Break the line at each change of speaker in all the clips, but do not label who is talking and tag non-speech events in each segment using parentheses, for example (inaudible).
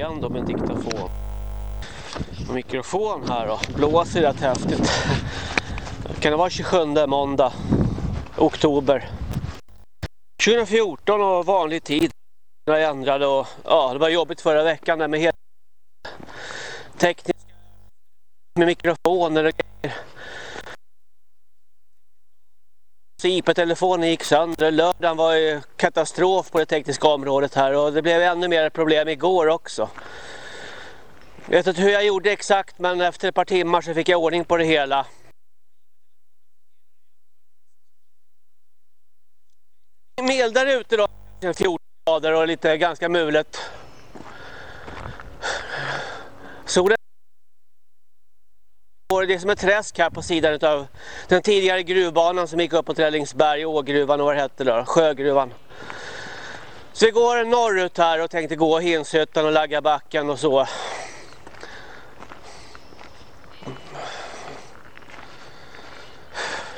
igen då med en diktafon. Och mikrofon här då. Blåser rätt häftigt. Kan det vara 27 måndag? Oktober. 2014 och vanlig tid. Jag ändrade och ja, det var jobbigt förra veckan där med helt tekniska med mikrofoner och grejer. IP-telefonen gick sönder. Lördagen var ju katastrof på det tekniska området här och det blev ännu mer problem igår också. Jag vet inte hur jag gjorde exakt men efter ett par timmar så fick jag ordning på det hela. Mildare ute då, 14 grader och lite ganska mulet. Solen det är som ett träsk här på sidan av den tidigare gruvbanan som gick upp på Trällingsberg, Ågruvan och vad det hette då, Sjögruvan. Så vi går norrut här och tänkte gå Hinshyttan och lagga backen och så.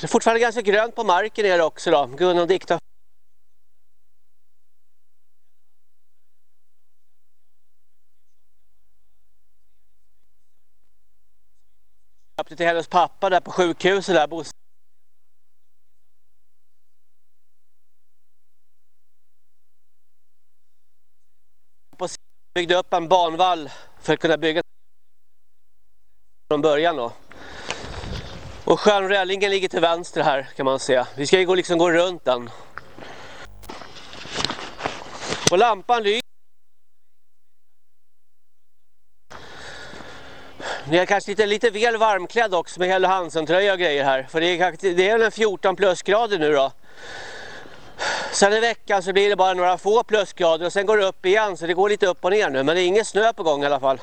Det är fortfarande ganska grönt på marken här också då. Gunnar diktar till hennes pappa där på sjukhuset där. Bosse. byggde upp en banvall för att kunna bygga från början då. Och skärmrällingen ligger till vänster här kan man se. Vi ska ju liksom gå runt den. Och lampan lyser. Ni är kanske lite, lite väl varmklädd också med Helle Hansen-tröja och grejer här. För det är, det är en 14 plusgrader nu då. Sen i veckan så blir det bara några få plusgrader och sen går det upp igen. Så det går lite upp och ner nu. Men det är ingen snö på gång i alla fall.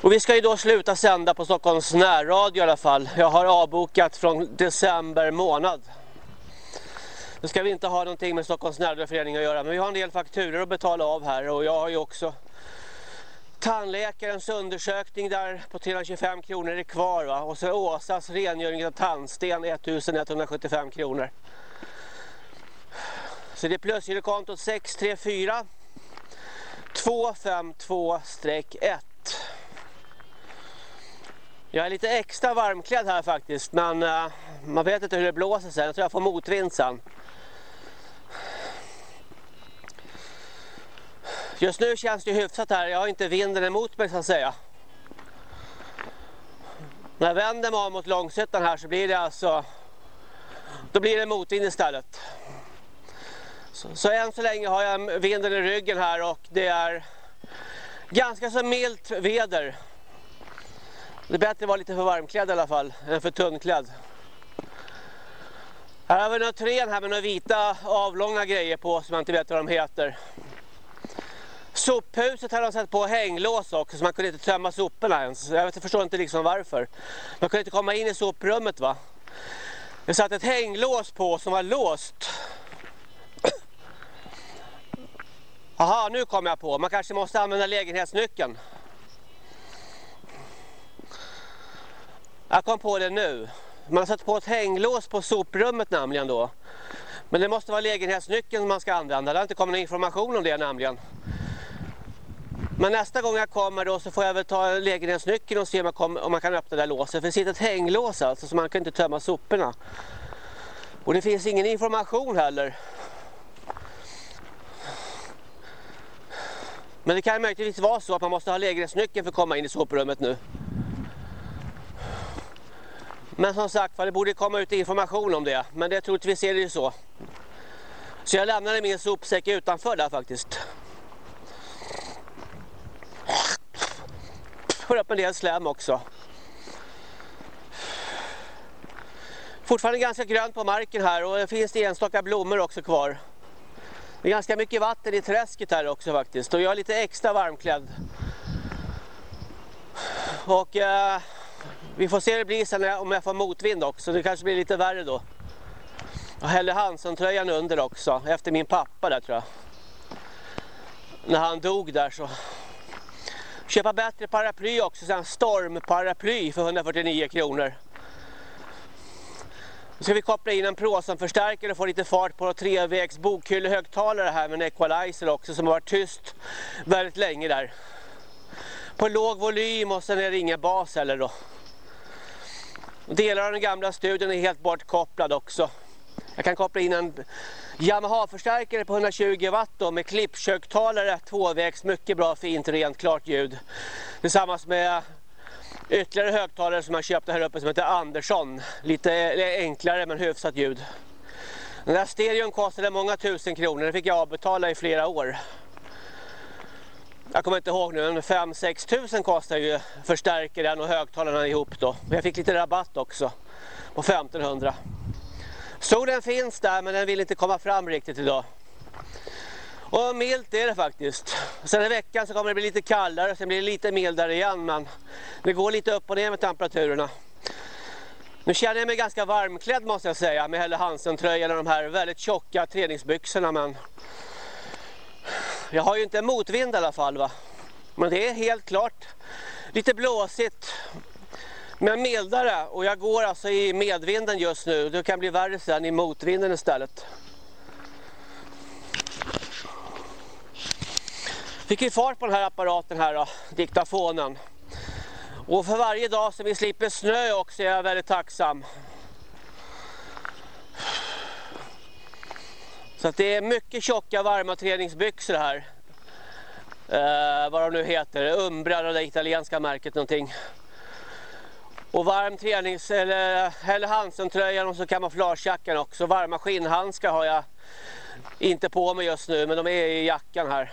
Och vi ska ju då sluta sända på Stockholms närradio i alla fall. Jag har avbokat från december månad. Nu ska vi inte ha någonting med Stockholms närradioförening att göra. Men vi har en del fakturer att betala av här. Och jag har ju också tandläkarens undersökning där på 325 kronor är kvar va? och så Åsas rengöring av tandsten 1175 kronor. Så det är plusgirokontot 634 252-1. Jag är lite extra varmklädd här faktiskt men eh, man vet inte hur det blåser sen. Jag tror jag får motvind sen. Just nu känns det hyfsat här. Jag har inte vinden emot mig så att säga. När jag vänder mig om mot långsättan här så blir det alltså då blir det motvind istället. Så, så än så länge har jag vinden i ryggen här och det är ganska så milt väder. Det är bättre att vara lite för varmklädd i alla fall än för tunnklädd. Här har vi några trän här med några vita avlånga grejer på som jag inte vet vad de heter. Sophuset hade de satt på hänglås också så man kunde inte tömma soporna ens. Jag förstår inte liksom varför. Man kunde inte komma in i soprummet va. Det satt ett hänglås på som var låst. (coughs) Jaha, nu kom jag på. Man kanske måste använda lägenhetsnyckeln. Jag kom på det nu. Man har satt på ett hänglås på soprummet nämligen då. Men det måste vara lägenhetsnyckeln man ska använda. Det har inte kommit någon information om det nämligen. Men nästa gång jag kommer då så får jag väl ta lägenhetsnyckeln och se om, kom, om man kan öppna det där låset. För det sitter ett hänglås alltså så man kan inte tömma soporna. Och det finns ingen information heller. Men det kan möjligtvis vara så att man måste ha lägenhetsnyckeln för att komma in i soprummet nu. Men som sagt, det borde komma ut information om det. Men det troligtvis är det ju så. Så jag lämnade min sopsäck utanför där faktiskt. Får upp en del slem också. Fortfarande ganska grönt på marken här och det finns enstaka blommor också kvar. Det är ganska mycket vatten i träsket här också faktiskt och jag är lite extra varmklädd. Och eh, vi får se hur det blir sen om jag får motvind också. Det kanske blir lite värre då. Jag hällde Hansson-tröjan under också. Efter min pappa där tror jag. När han dog där så. Köpa bättre paraply också. sen stormparaply för 149 kronor. Nu ska vi koppla in en Proson-förstärkare och få lite fart på trevägs bokhyllehögtalare här med en equalizer också som har varit tyst väldigt länge där. På låg volym och sen är det ingen bas heller då. Delar av den gamla studion är helt bortkopplad också. Jag kan koppla in en Yamaha-förstärkare på 120 watt då, med klippköktalare, tvåvägs, mycket bra, fint, rent, klart ljud. Tillsammans med ytterligare högtalare som jag köpte här uppe som heter Andersson. Lite enklare men hyfsat ljud. Den där stereon kostade många tusen kronor, den fick jag avbetala i flera år. Jag kommer inte ihåg nu, men 5-6 tusen kostar ju förstärkaren och högtalarna ihop då. Jag fick lite rabatt också på 1500. Solen finns där men den vill inte komma fram riktigt idag. Och milt är det faktiskt. Sen i veckan så kommer det bli lite kallare, sen blir det lite mildare igen men det går lite upp och ner med temperaturerna. Nu känner jag mig ganska varmklädd måste jag säga med Helle Hansen-tröjan och de här väldigt tjocka träningsbyxorna men jag har ju inte motvind i alla fall va. Men det är helt klart lite blåsigt men mildare och jag går alltså i medvinden just nu. Det kan bli värre sen i motvinden istället. Fick vi fart på den här apparaten här då, diktafonen. Och för varje dag som vi slipper snö också är jag väldigt tacksam. Så att det är mycket tjocka varma träningsbyxor här. Eh, vad de nu heter, Umbra, det italienska märket någonting. Och varm tränings eller, eller Hansen-tröjan och så kamouflagejackan också. Varma skinnhandskar har jag inte på mig just nu men de är i jackan här.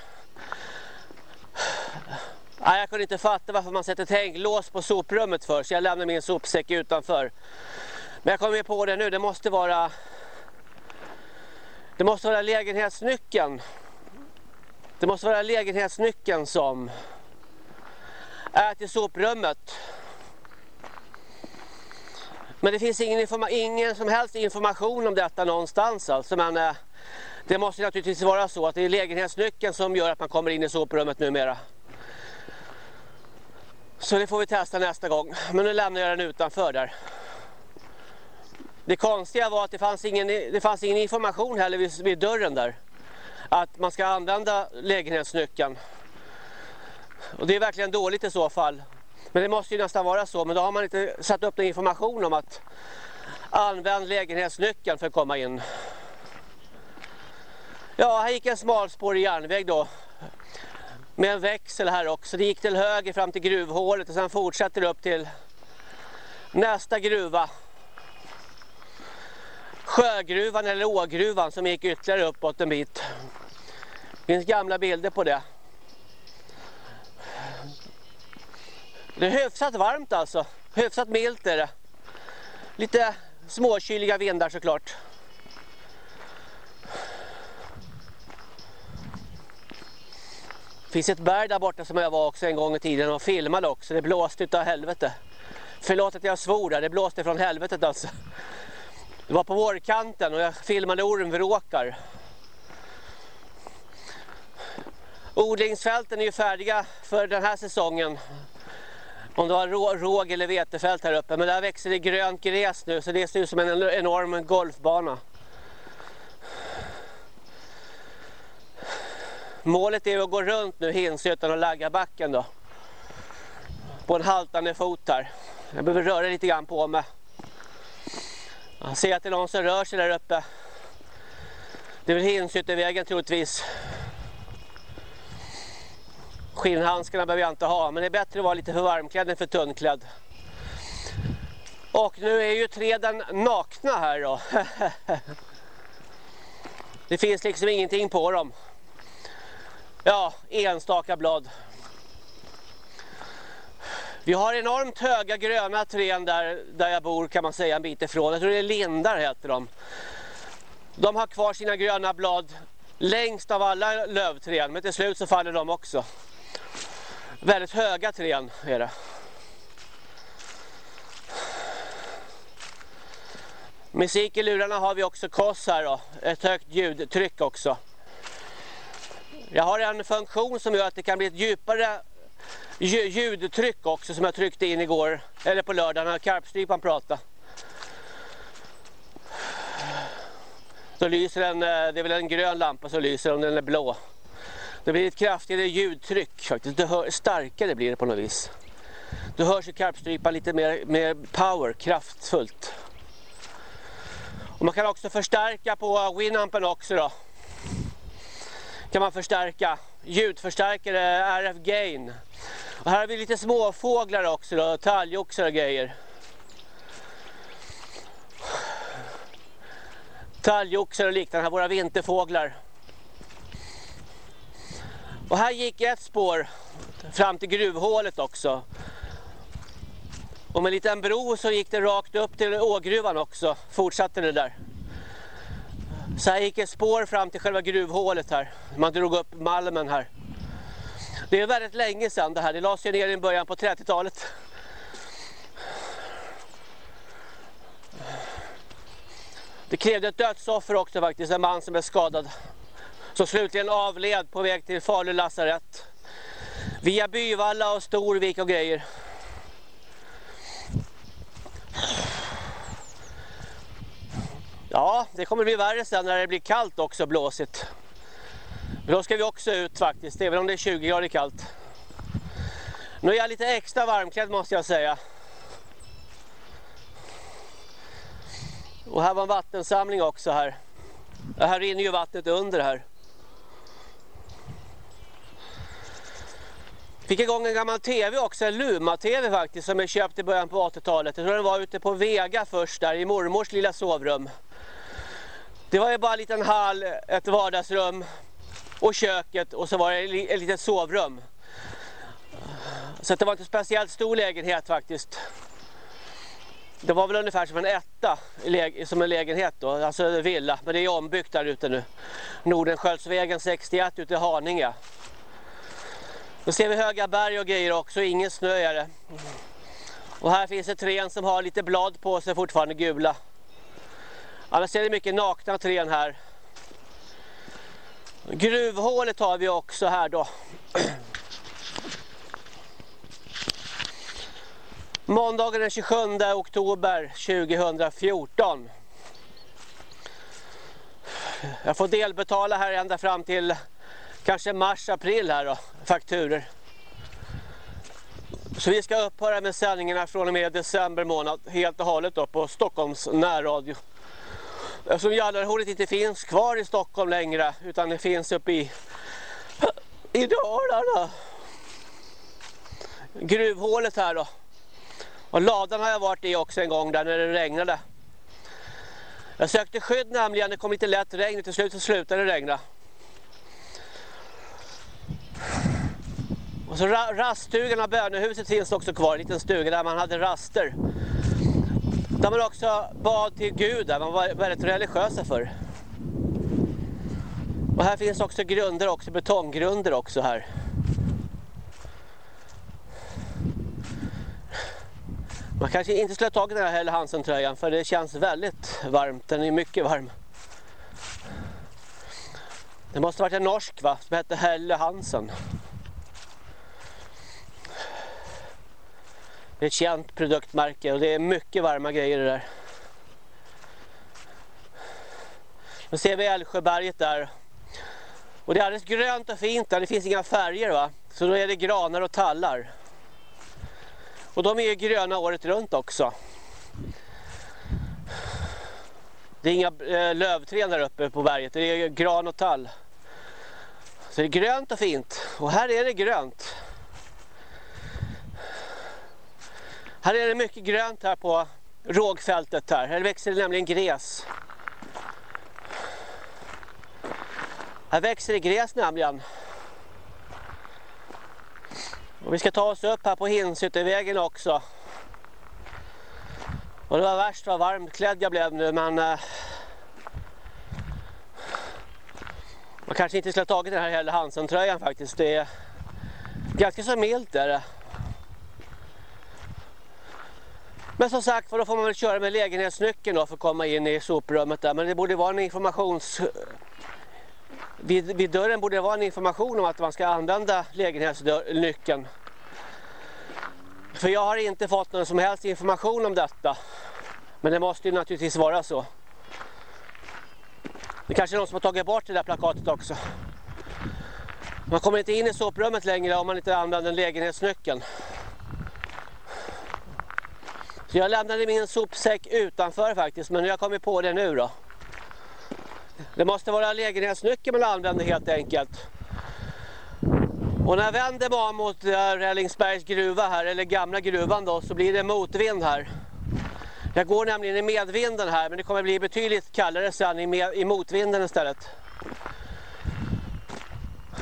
Nej, jag kunde inte fatta varför man sätter hänglås på soprummet för så jag lämnar min sopsäck utanför. Men jag kommer på det nu, det måste vara det måste vara lägenhetsnyckeln. Det måste vara lägenhetsnyckeln som är till soprummet. Men det finns ingen, ingen som helst information om detta någonstans alltså. Men eh, det måste naturligtvis vara så att det är lägenhetsnyckeln som gör att man kommer in i soprummet numera. Så det får vi testa nästa gång. Men nu lämnar jag den utanför där. Det konstiga var att det fanns ingen, det fanns ingen information heller vid, vid dörren där. Att man ska använda lägenhetsnyckeln. Och det är verkligen dåligt i så fall. Men det måste ju nästan vara så. Men då har man inte satt upp någon information om att använda lägenhetsnyckeln för att komma in. Ja, här gick en smalspårig järnväg då. Med en växel här också. Det gick till höger fram till gruvhålet och sen fortsätter det upp till nästa gruva. Sjögruvan eller ågruvan som gick ytterligare uppåt en bit. Det finns gamla bilder på det. Det är hyfsat varmt alltså. Hyfsat milt är det. Lite småkyliga vindar såklart. Det finns ett berg där borta som jag var också en gång i tiden och filmade också. Det blåste utav helvete. Förlåt att jag svor där, det blåste från helvetet alltså. Det var på vårkanten och jag filmade ormvråkar. Odlingsfälten är ju färdiga för den här säsongen. Om det var råg eller vetefält här uppe. Men där växer det grönt gräs nu så det ser ut som en enorm golfbana. Målet är att gå runt nu Hinshyttan och lagga backen då. På en haltande fot här. Jag behöver röra lite grann på mig. Jag ser att det är någon som rör sig där uppe. Det är väl Hinshyttevägen troligtvis. Skinnhandskarna behöver jag inte ha, men det är bättre att vara lite för varmklädd än för tunnklädd. Och nu är ju träden nakna här då. (laughs) det finns liksom ingenting på dem. Ja, enstaka blad. Vi har enormt höga gröna träd där, där jag bor kan man säga en bit ifrån. Jag tror det är lindar heter de. De har kvar sina gröna blad längst av alla lövträd men till slut så faller de också. Väldigt höga trän är det. Musik i lurarna har vi också koss här då. Ett högt ljudtryck också. Jag har en funktion som gör att det kan bli ett djupare ljudtryck också som jag tryckte in igår. Eller på lördagen när karpstrypan pratade. Då lyser den, eh, det är väl en grön lampa som lyser om den är blå. Det blir ett kraftigare ljudtryck faktiskt. Det hör, starkare blir det på något vis. Då hörs ju karpstrypan lite mer, mer power, kraftfullt. Och man kan också förstärka på Winampen också då. Kan man förstärka. Ljudförstärkare, RF Gain. Och här har vi lite småfåglar också då, talgoxar och grejer. Talgoxar och liknande, här våra vinterfåglar. Och här gick ett spår fram till gruvhålet också. Och med en liten bro så gick det rakt upp till ågruvan också. Fortsatte det där. Så här gick ett spår fram till själva gruvhålet här. Man drog upp malmen här. Det är väldigt länge sedan det här. Det lades ju ner i början på 30-talet. Det krävde ett dödsoffer också faktiskt. En man som är skadad. Som slutligen avled på väg till Falu lasarett. Via Byvalla och Storvik och grejer. Ja, det kommer bli värre sen när det blir kallt också, blåsigt. Men då ska vi också ut faktiskt, även om det är 20 grader kallt. Nu är jag lite extra varmklädd måste jag säga. Och här var en vattensamling också här. här rinner ju vattnet under här. Fick igång en gammal tv också, en Luma-tv faktiskt, som jag köpte i början på 80-talet. Jag tror den var ute på Vega först där i mormors lilla sovrum. Det var ju bara en liten hall, ett vardagsrum och köket och så var det ett litet sovrum. Så det var inte speciellt stor lägenhet faktiskt. Det var väl ungefär som en etta som en lägenhet då, alltså en villa. Men det är ombyggt där ute nu. Nordensköldsvägen 61 ute i Haninge. Då ser vi höga berg och grejer också, ingen snö är det. Och här finns ett träd som har lite blad på sig fortfarande gula. Annars är det mycket nakna träd här. Gruvhålet har vi också här då. Måndagen den 27 oktober 2014. Jag får delbetala här ända fram till kanske mars, april här då, fakturer. Så vi ska upphöra med sändningarna från och med december månad helt och hållet då på Stockholms närradio. Eftersom Jallarhornet inte finns kvar i Stockholm längre utan det finns uppe i, i Dalarna. Gruvhålet här då. Och ladan har jag varit i också en gång där när det regnade. Jag sökte skydd nämligen, det kom lite lätt regn till slut så slutade det regna. Och så raststugan av bönehuset finns också kvar, en liten stuga där man hade raster. Där man också bad till Gud, där man var väldigt religiösa för. Och här finns också grunder också, betonggrunder också här. Man kanske inte skulle ha tagit den här Helle Hansen-tröjan för det känns väldigt varmt, den är mycket varm. Det måste ha varit en norsk va, som hette Helle Hansen. Det är ett känt produktmärke och det är mycket varma grejer det där. Nu ser vi Älvsjöberget där. Och det är alldeles grönt och fint där, det finns inga färger va. Så då är det granar och tallar. Och de är ju gröna året runt också. Det är inga eh, lövträd där uppe på berget, det är gran och tall. Så det är grönt och fint. Och här är det grönt. Här är det mycket grönt här på rågfältet här. Här växer det nämligen gräs. Här växer det gräs nämligen. Och vi ska ta oss upp här på Hinsyttervägen också. Och det var värst vad varmt klädd jag blev nu men eh, man kanske inte skulle ha tagit den här hela Hansen-tröjan faktiskt. Det är ganska så milt är det. Men som sagt då får man väl köra med lägenhetsnyckeln då för att komma in i soprummet där. Men det borde vara en informations... Vid, vid dörren borde det vara en information om att man ska använda lägenhetsnyckeln. För jag har inte fått någon som helst information om detta. Men det måste ju naturligtvis vara så. Det kanske är någon som har tagit bort det där plakatet också. Man kommer inte in i soprummet längre om man inte använder lägenhetsnyckeln. Jag lämnade min sopsäck utanför faktiskt, men jag har kommit på det nu då. Det måste vara lägenhetsnyckeln man använder helt enkelt. Och när jag vänder mig mot eh, Rällingsbergs gruva här, eller gamla gruvan då, så blir det motvind här. Jag går nämligen i medvinden här, men det kommer bli betydligt kallare sen i, med, i motvinden istället.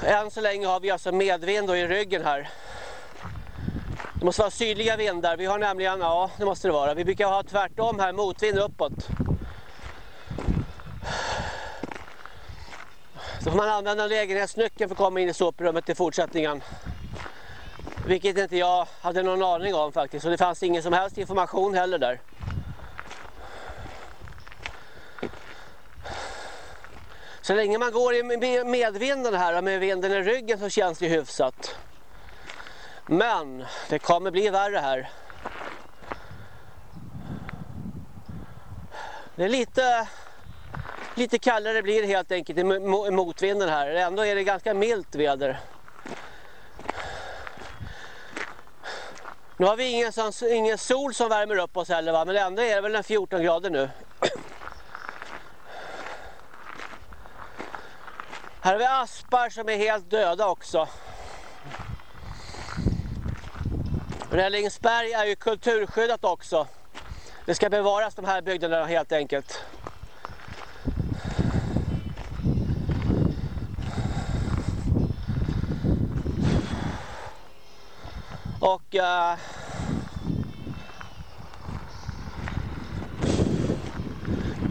Än så länge har vi alltså medvind i ryggen här. Det måste vara sydliga vindar. Vi har nämligen, ja det måste det vara. Vi brukar ha tvärtom här, motvind uppåt. Så får man använda lägenhetsnyckeln för att komma in i soprummet i fortsättningen. Vilket inte jag hade någon aning om faktiskt. Och det fanns ingen som helst information heller där. Så länge man går i medvinden här med vinden i ryggen så känns det hyfsat. Men det kommer bli värre här. Det är lite, lite kallare blir det helt enkelt i motvinden här. Ändå är det ganska milt väder. Nu har vi ingen, ingen sol som värmer upp oss heller va? men ändå är det väl en 14 grader nu. Här har vi aspar som är helt döda också. Rällingsberg är ju kulturskyddat också. Det ska bevaras de här byggnaderna helt enkelt. Och uh,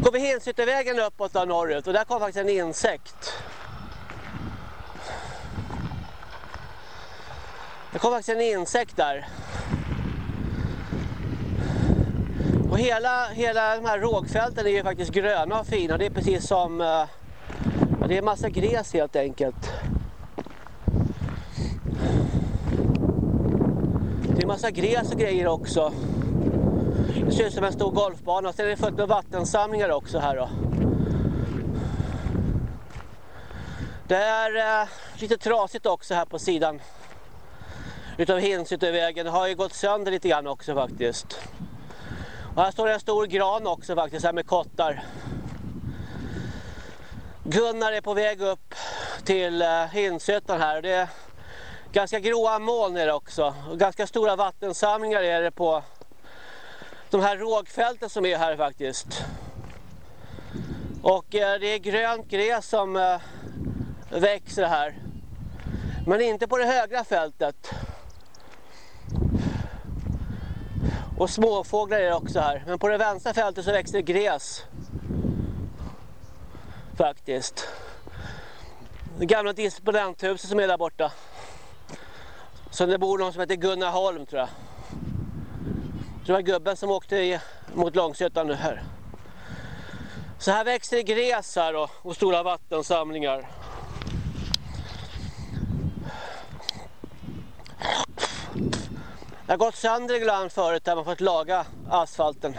går vi Hinsyttervägen uppåt där norrut och där kom faktiskt en insekt. Det kom faktiskt en insekt där. Och hela, hela de här rågfälten är ju faktiskt gröna och fina. Det är precis som... Eh, det är massa gräs helt enkelt. Det är massa gräs och grejer också. Det ser ut som en stor golfbana. Sen är det fullt med vattensamlingar också här då. Det är eh, lite trasigt också här på sidan utav Hinsutövägen. Det har ju gått sönder lite grann också faktiskt. Och här står en stor gran också faktiskt här med kottar. Gunnar är på väg upp till eh, Hinshyttan här. Det är ganska gråa moln är det också. Och ganska stora vattensamlingar är det på de här rågfälten som är här faktiskt. Och eh, det är grönt gräs som eh, växer här. Men inte på det högra fältet. Och småfåglar är det också här. Men på det vänstra fältet så växer det gräs. Faktiskt. Det gamla disponenthuset som är där borta. Så det bor någon som heter Gunnar Holm tror jag. Det var gubben som åkte mot Långsötan nu här. Så här växer det gräs här då, och stora vattensamlingar. Det har gått sönder ibland förut där man fått laga asfalten.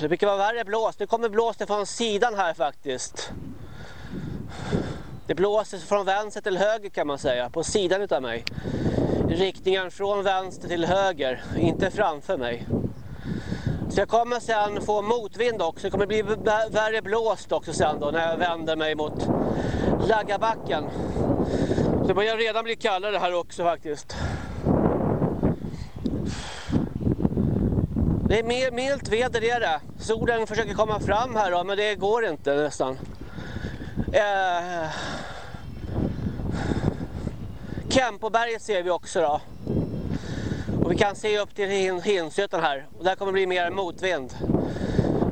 Det brukar vara värre blåst. Nu kommer blåsten från sidan här faktiskt. Det blåser från vänster till höger kan man säga, på sidan utav mig. Riktningen från vänster till höger, inte framför mig. Så jag kommer sen få motvind också, det kommer bli värre blåst också sen då när jag vänder mig mot Laggabacken. Det börjar redan bli kallare här också faktiskt. Det är mer milt väder är det. Solen försöker komma fram här då, men det går inte nästan. Eh... Kempoberget ser vi också då. Och vi kan se upp till Hinsötan här. Och där kommer det bli mer motvind.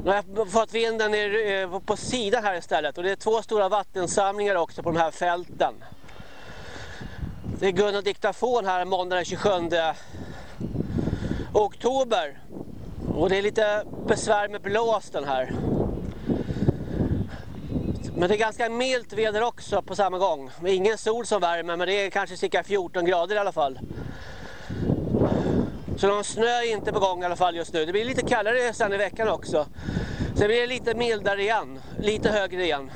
Nu har jag fått vinden eh, på sidan här istället. Och det är två stora vattensamlingar också på de här fälten. Det är Gunnar Diktafon här måndag den 27 oktober. Och det är lite besvär med blåsten här. Men det är ganska milt väder också på samma gång. Ingen sol som värmer men det är kanske cirka 14 grader i alla fall. Så någon snö är inte på gång i alla fall just nu. Det blir lite kallare sen i veckan också. Sen blir det lite mildare igen, lite högre igen.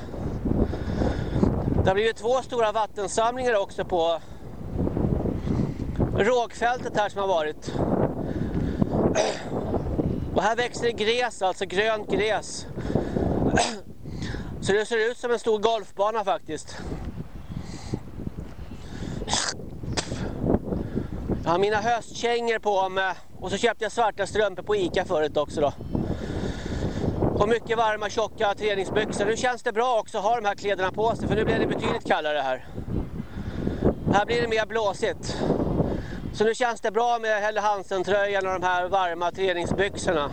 Det har blivit två stora vattensamlingar också på rågfältet här som har varit. Och här växer det gräs, alltså grönt gräs. Så det ser ut som en stor golfbana faktiskt. Jag har mina höstkängor på mig och så köpte jag svarta strumpor på Ica förut också då. Och mycket varma tjocka träningsbyxor. Nu känns det bra också att ha de här kläderna på sig för nu blir det betydligt kallare här. Här blir det mer blåsigt. Så nu känns det bra med Helle Hansen-tröjan och de här varma träningsbyxorna.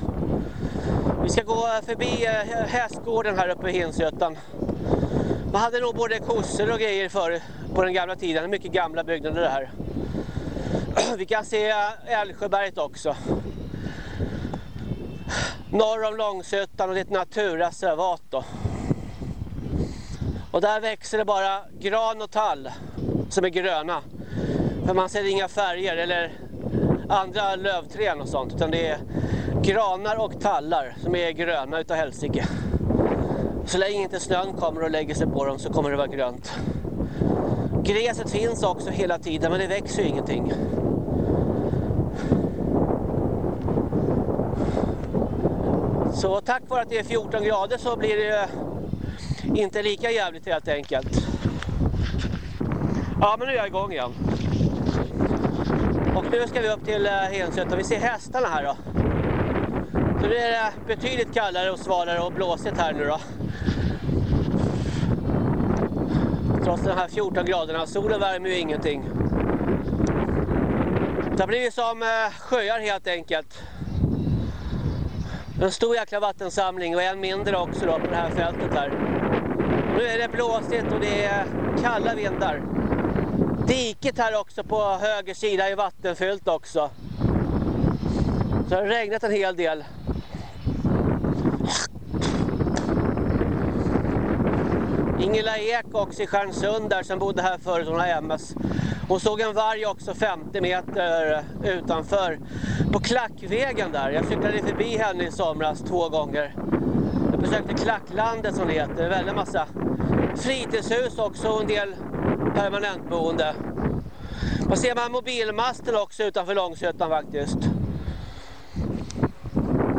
Vi ska gå förbi eh, hästgården här uppe i Hinsötan. Man hade nog både kossor och grejer förr på den gamla tiden. Mycket gamla byggnader det här. (clears throat) Vi kan se eh, Älvsjöberget också. Norr om Långsötan och det är ett naturreservat då. Och där växer det bara gran och tall som är gröna. För man ser inga färger eller andra lövträn och sånt utan det är granar och tallar som är gröna utav helsike. Så länge inte snön kommer och lägger sig på dem så kommer det vara grönt. Gräset finns också hela tiden men det växer ju ingenting. Så tack vare att det är 14 grader så blir det inte lika jävligt helt enkelt. Ja men nu är jag igång igen. Nu ska vi upp till eh, Hensöt och vi ser hästarna här då. Så det är eh, betydligt kallare och svalare och blåsigt här nu då. Trots de här 14 graderna. Solen värmer ju ingenting. Det har blivit som eh, sjöar helt enkelt. En stor jäkla vattensamling och en mindre också då på det här fältet här. Nu är det blåsigt och det är kalla vindar. Diket här också på höger sida är vattenfyllt också. Så det har regnat en hel del. Ingela Ek också i Stjärnsund där som bodde här förut, hon har MS. Hon såg en varg också 50 meter utanför på Klackvägen där. Jag cyklade förbi henne i somras två gånger. Jag besökte Klacklandet som det heter. Det är väldigt massa fritidshus också och en del permanentboende. Man ser man mobilmasten också utanför Långsötan faktiskt.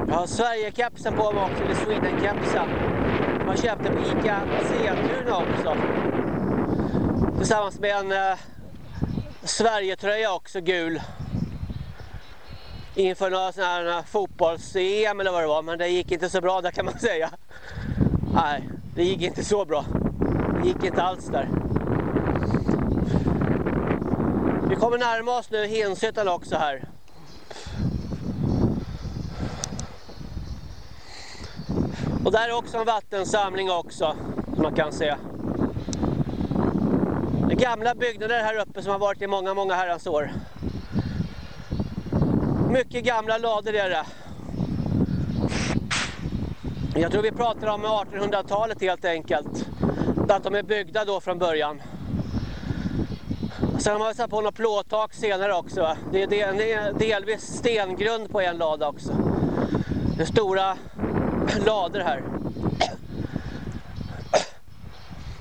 Jag har Sverigekepsen på mig också, eller Sweden-kepsen. Man köpte på Ica Sentuna också. Tillsammans med en eh, Sverigetröja också, gul. Inför några sådana här eh, fotbolls-EM eller vad det var, men det gick inte så bra där kan man (laughs) säga. Nej, det gick inte så bra. Det gick inte alls där. Vi kommer närma oss nu Hinshyttan också här. Och där är också en vattensamling också, som man kan se. Det är gamla byggnader här uppe som har varit i många, många herrans år. Mycket gamla lador är det. Jag tror vi pratar om 1800-talet helt enkelt. Att de är byggda då från början. Sen har man satt på något plåttak senare också. Det är delvis stengrund på en lada också. Det är stora lador här.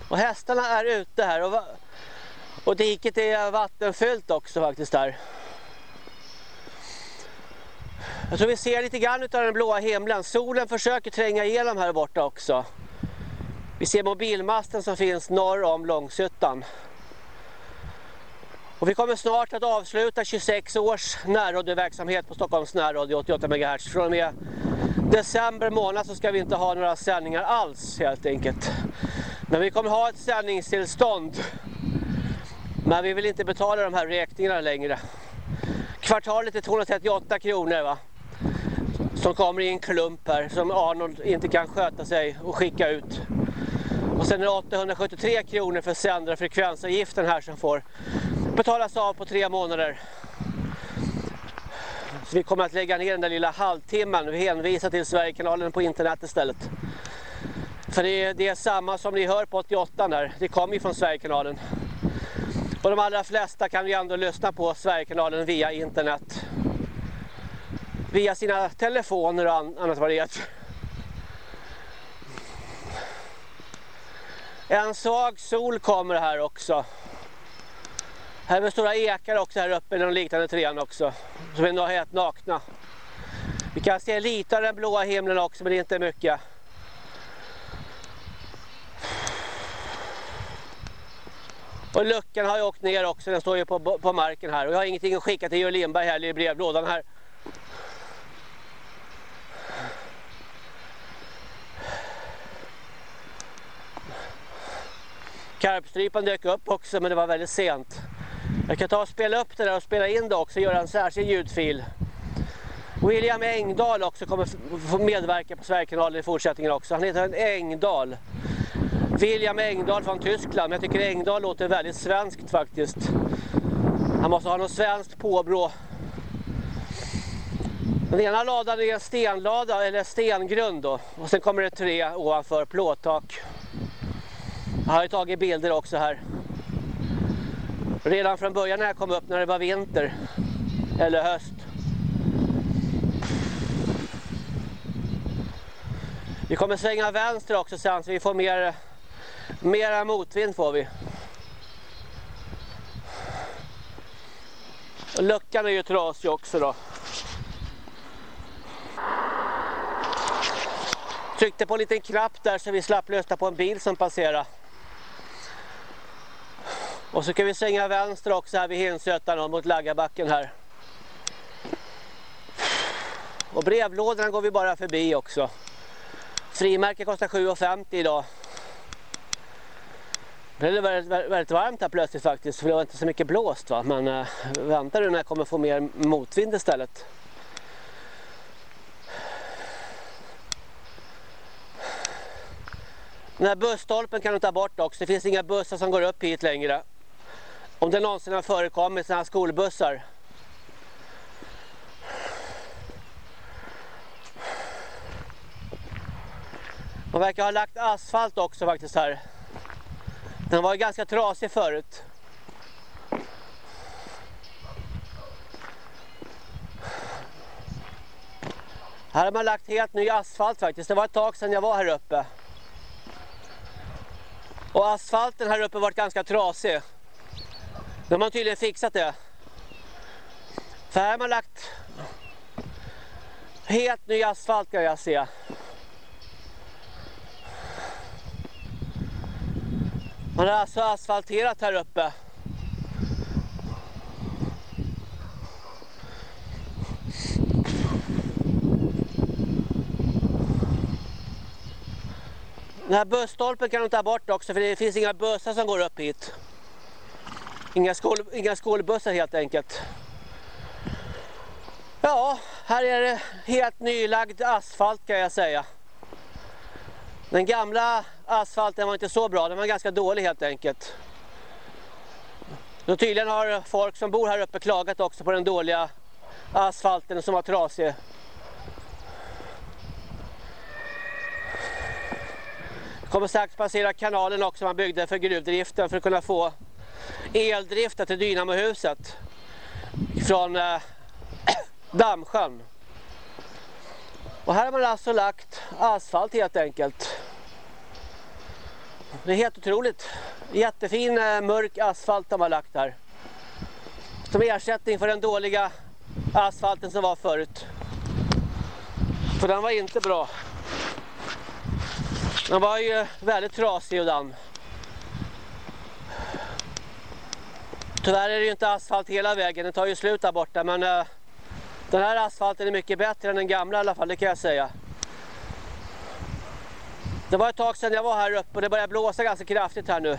Och hästarna är ute här och, och diket är vattenfyllt också faktiskt där. Jag tror vi ser lite grann av den blåa himlen. Solen försöker tränga igenom här borta också. Vi ser mobilmasten som finns norr om Långshyttan. Och vi kommer snart att avsluta 26 års närradioverksamhet på Stockholms närradio 88 MHz. Från och med december månad så ska vi inte ha några sändningar alls helt enkelt. Men vi kommer ha ett sändningstillstånd. Men vi vill inte betala de här räkningarna längre. Kvartalet är 238 kronor va. Som kommer i en klump här som Arnold inte kan sköta sig och skicka ut. Och sen är det 873 kronor för sändare frekvensavgiften här som får betalas av på tre månader. Så vi kommer att lägga ner den där lilla halvtimmen och hänvisa till Sverigekanalen på internet istället. För det är, det är samma som ni hör på 88 där, det kommer ju från Sverigekanalen. Och de allra flesta kan ju ändå lyssna på Sverigekanalen via internet. Via sina telefoner och annat vad det är. En svag sol kommer här också. Här är stora ekar också här uppe i de liknande träden också. Som är helt nakna. Vi kan se lite av den blåa himlen också men det är inte mycket. Och luckan har ju åkt ner också, den står ju på, på marken här. Och jag har ingenting att skicka till Georg Lindberg heller i brevlådan här. Karpstrypan dök upp också men det var väldigt sent. Jag kan ta och spela upp det där och spela in det också och göra en särskild ljudfil. William Engdahl också kommer få medverka på Sverigekanalen i fortsättningen också. Han heter Engdahl. William Engdahl från Tyskland. Men jag tycker Engdahl låter väldigt svenskt faktiskt. Han måste ha något svenskt påbrå. Den ena ladan är en stenlada eller stengrund då. Och sen kommer det tre ovanför plåttak. Jag har ju tagit bilder också här. Redan från början när jag kom upp när det var vinter. Eller höst. Vi kommer svänga vänster också sen så vi får mer, mera motvind får vi. Och luckan är ju trasig också då. Tryckte på en liten knapp där så vi slapp lösta på en bil som passerade. Och så kan vi svänga vänster också här vid Hinsötan mot Laggabacken här. Och brevlådorna går vi bara förbi också. Frimärke kostar 7,50 idag. Det blev väldigt, väldigt varmt här plötsligt faktiskt för det var inte så mycket blåst va. Men eh, äh, väntar du när jag kommer få mer motvind istället. Den här busstolpen kan du ta bort också. Det finns inga bussar som går upp hit längre. Om det någonsin har förekommit sådana här skolbussar. Man verkar ha lagt asfalt också faktiskt här. Den var ganska trasig förut. Här har man lagt helt ny asfalt faktiskt. Det var ett tag sedan jag var här uppe. Och asfalten här uppe varit ganska trasig. De har man tydligen fixat det. För här har man lagt helt ny asfalt kan jag se. Man har alltså asfalterat här uppe. Den här busstolpen kan de ta bort också för det finns inga bussar som går upp hit. Inga, skol, inga skolbussar helt enkelt. Ja, här är det helt nylagd asfalt kan jag säga. Den gamla asfalten var inte så bra, den var ganska dålig helt enkelt. Så tydligen har folk som bor här uppe klagat också på den dåliga asfalten som var trasig. kommer strax passera kanalen också man byggde för gruvdriften för att kunna få eldrift till Dynamohuset från eh, (clears throat) Dammsjön. Och här har man alltså lagt asfalt helt enkelt. Det är helt otroligt. Jättefin eh, mörk asfalt de har lagt här. Som ersättning för den dåliga asfalten som var förut. För den var inte bra. Den var ju eh, väldigt trasig och damm. Tyvärr är det ju inte asfalt hela vägen, den tar ju slut där borta men uh, den här asfalten är mycket bättre än den gamla i alla fall, det kan jag säga. Det var ett tag sedan jag var här uppe och det börjar blåsa ganska kraftigt här nu.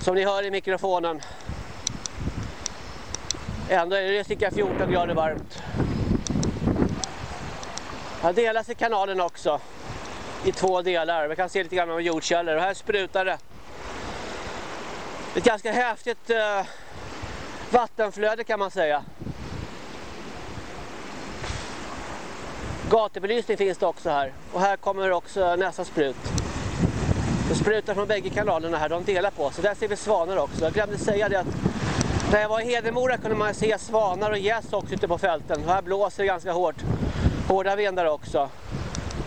Som ni hör i mikrofonen. Ändå är det cirka 14 grader varmt. Här delas i kanalen också. I två delar. Vi kan se lite grann om jordkällor. Och här sprutar det. Ett ganska häftigt eh, vattenflöde kan man säga. Gatubelysning finns det också här. Och här kommer också nästa sprut. Det sprutar från bägge kanalerna här, de delar på. Så där ser vi svanar också. Jag glömde säga det att när jag var i Hedemora kunde man se svanar och gäss också ute på fälten. Och här blåser det ganska hårt. Hårda vindar också.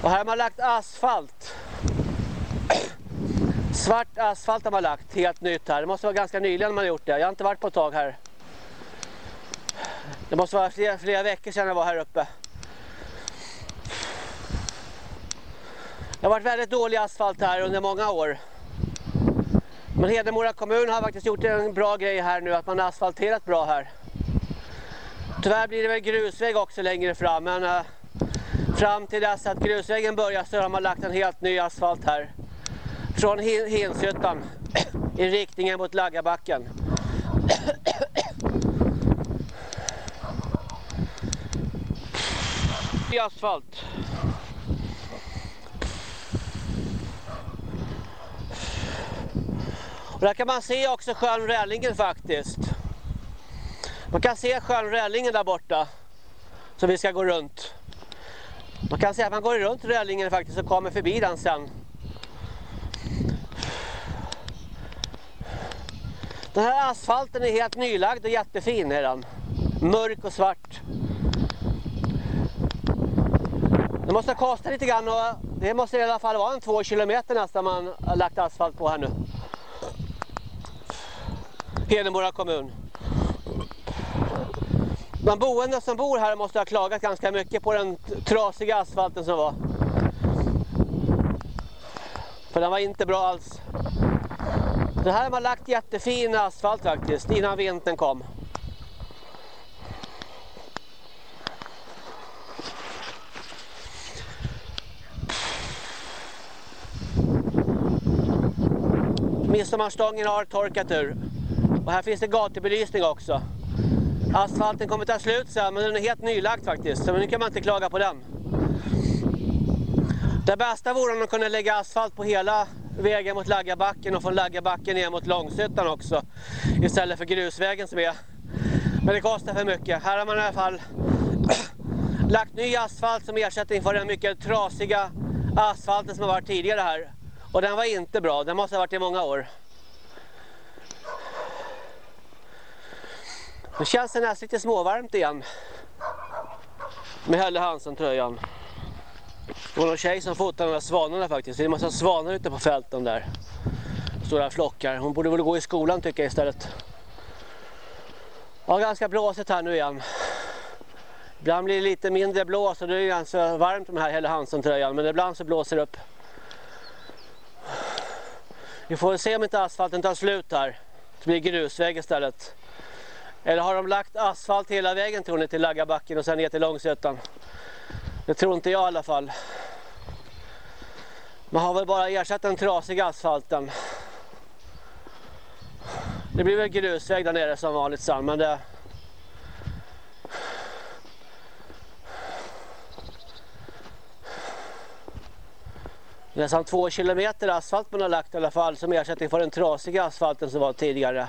Och här har man lagt asfalt. Svart asfalt har man lagt, helt nytt här. Det måste vara ganska nyligen man har gjort det. Jag har inte varit på ett tag här. Det måste vara flera, flera veckor sedan jag var här uppe. Det har varit väldigt dålig asfalt här under många år. Men Hedemora kommun har faktiskt gjort en bra grej här nu, att man har asfalterat bra här. Tyvärr blir det väl grusväg också längre fram, men eh, fram till dess att grusvägen börjar så har man lagt en helt ny asfalt här. Från Hinshyttan (clears throat) i riktningen mot Laggabacken. (clears throat) I asfalt. Och där kan man se också sjön Rällingen faktiskt. Man kan se sjön Rällingen där borta. Som vi ska gå runt. Man kan se att man går runt Rällingen faktiskt och kommer förbi den sen. Den här asfalten är helt nylagd och jättefin är den. Mörk och svart. Det måste kosta lite grann och det måste i alla fall vara en två kilometer nästan man har lagt asfalt på här nu. Hedemora kommun. De boende som bor här måste ha klagat ganska mycket på den trasiga asfalten som var. För den var inte bra alls. Det här har man lagt jättefin asfalt faktiskt innan vintern kom. Midsommarstången har torkat ur. Och här finns det gatubelysning också. Asfalten kommer ta slut sen men den är helt nylagd faktiskt. Så nu kan man inte klaga på den. Det bästa vore om de kunde lägga asfalt på hela vägen mot Laggabacken och från Laggabacken ner mot Långshyttan också. Istället för grusvägen som är. Men det kostar för mycket. Här har man i alla fall (clears throat) lagt ny asfalt som ersättning för den mycket trasiga asfalten som har varit tidigare här. Och den var inte bra, den måste ha varit i många år. Nu känns det nästan lite småvarmt igen. Med Helle Hansen-tröjan. Det var någon tjej som fotade de där svanarna faktiskt. Det är en massa svanar ute på fälten där. Stora flockar. Hon borde väl gå i skolan tycker jag istället. Ja, ganska blåsigt här nu igen. Ibland blir det lite mindre blås och det är ganska varmt med den här Helle Hansen-tröjan. Men ibland så blåser det upp. Vi får se om inte asfalten tar slut här. Det blir grusväg istället. Eller har de lagt asfalt hela vägen tror ni till Laggabacken och sen ner till Långsötan? Det tror inte jag i alla fall. Man har väl bara ersatt den trasiga asfalten. Det blir väl grusväg där nere som vanligt sen men det... Nästan två kilometer asfalt man har lagt i alla fall som ersättning för den trasiga asfalten som var tidigare.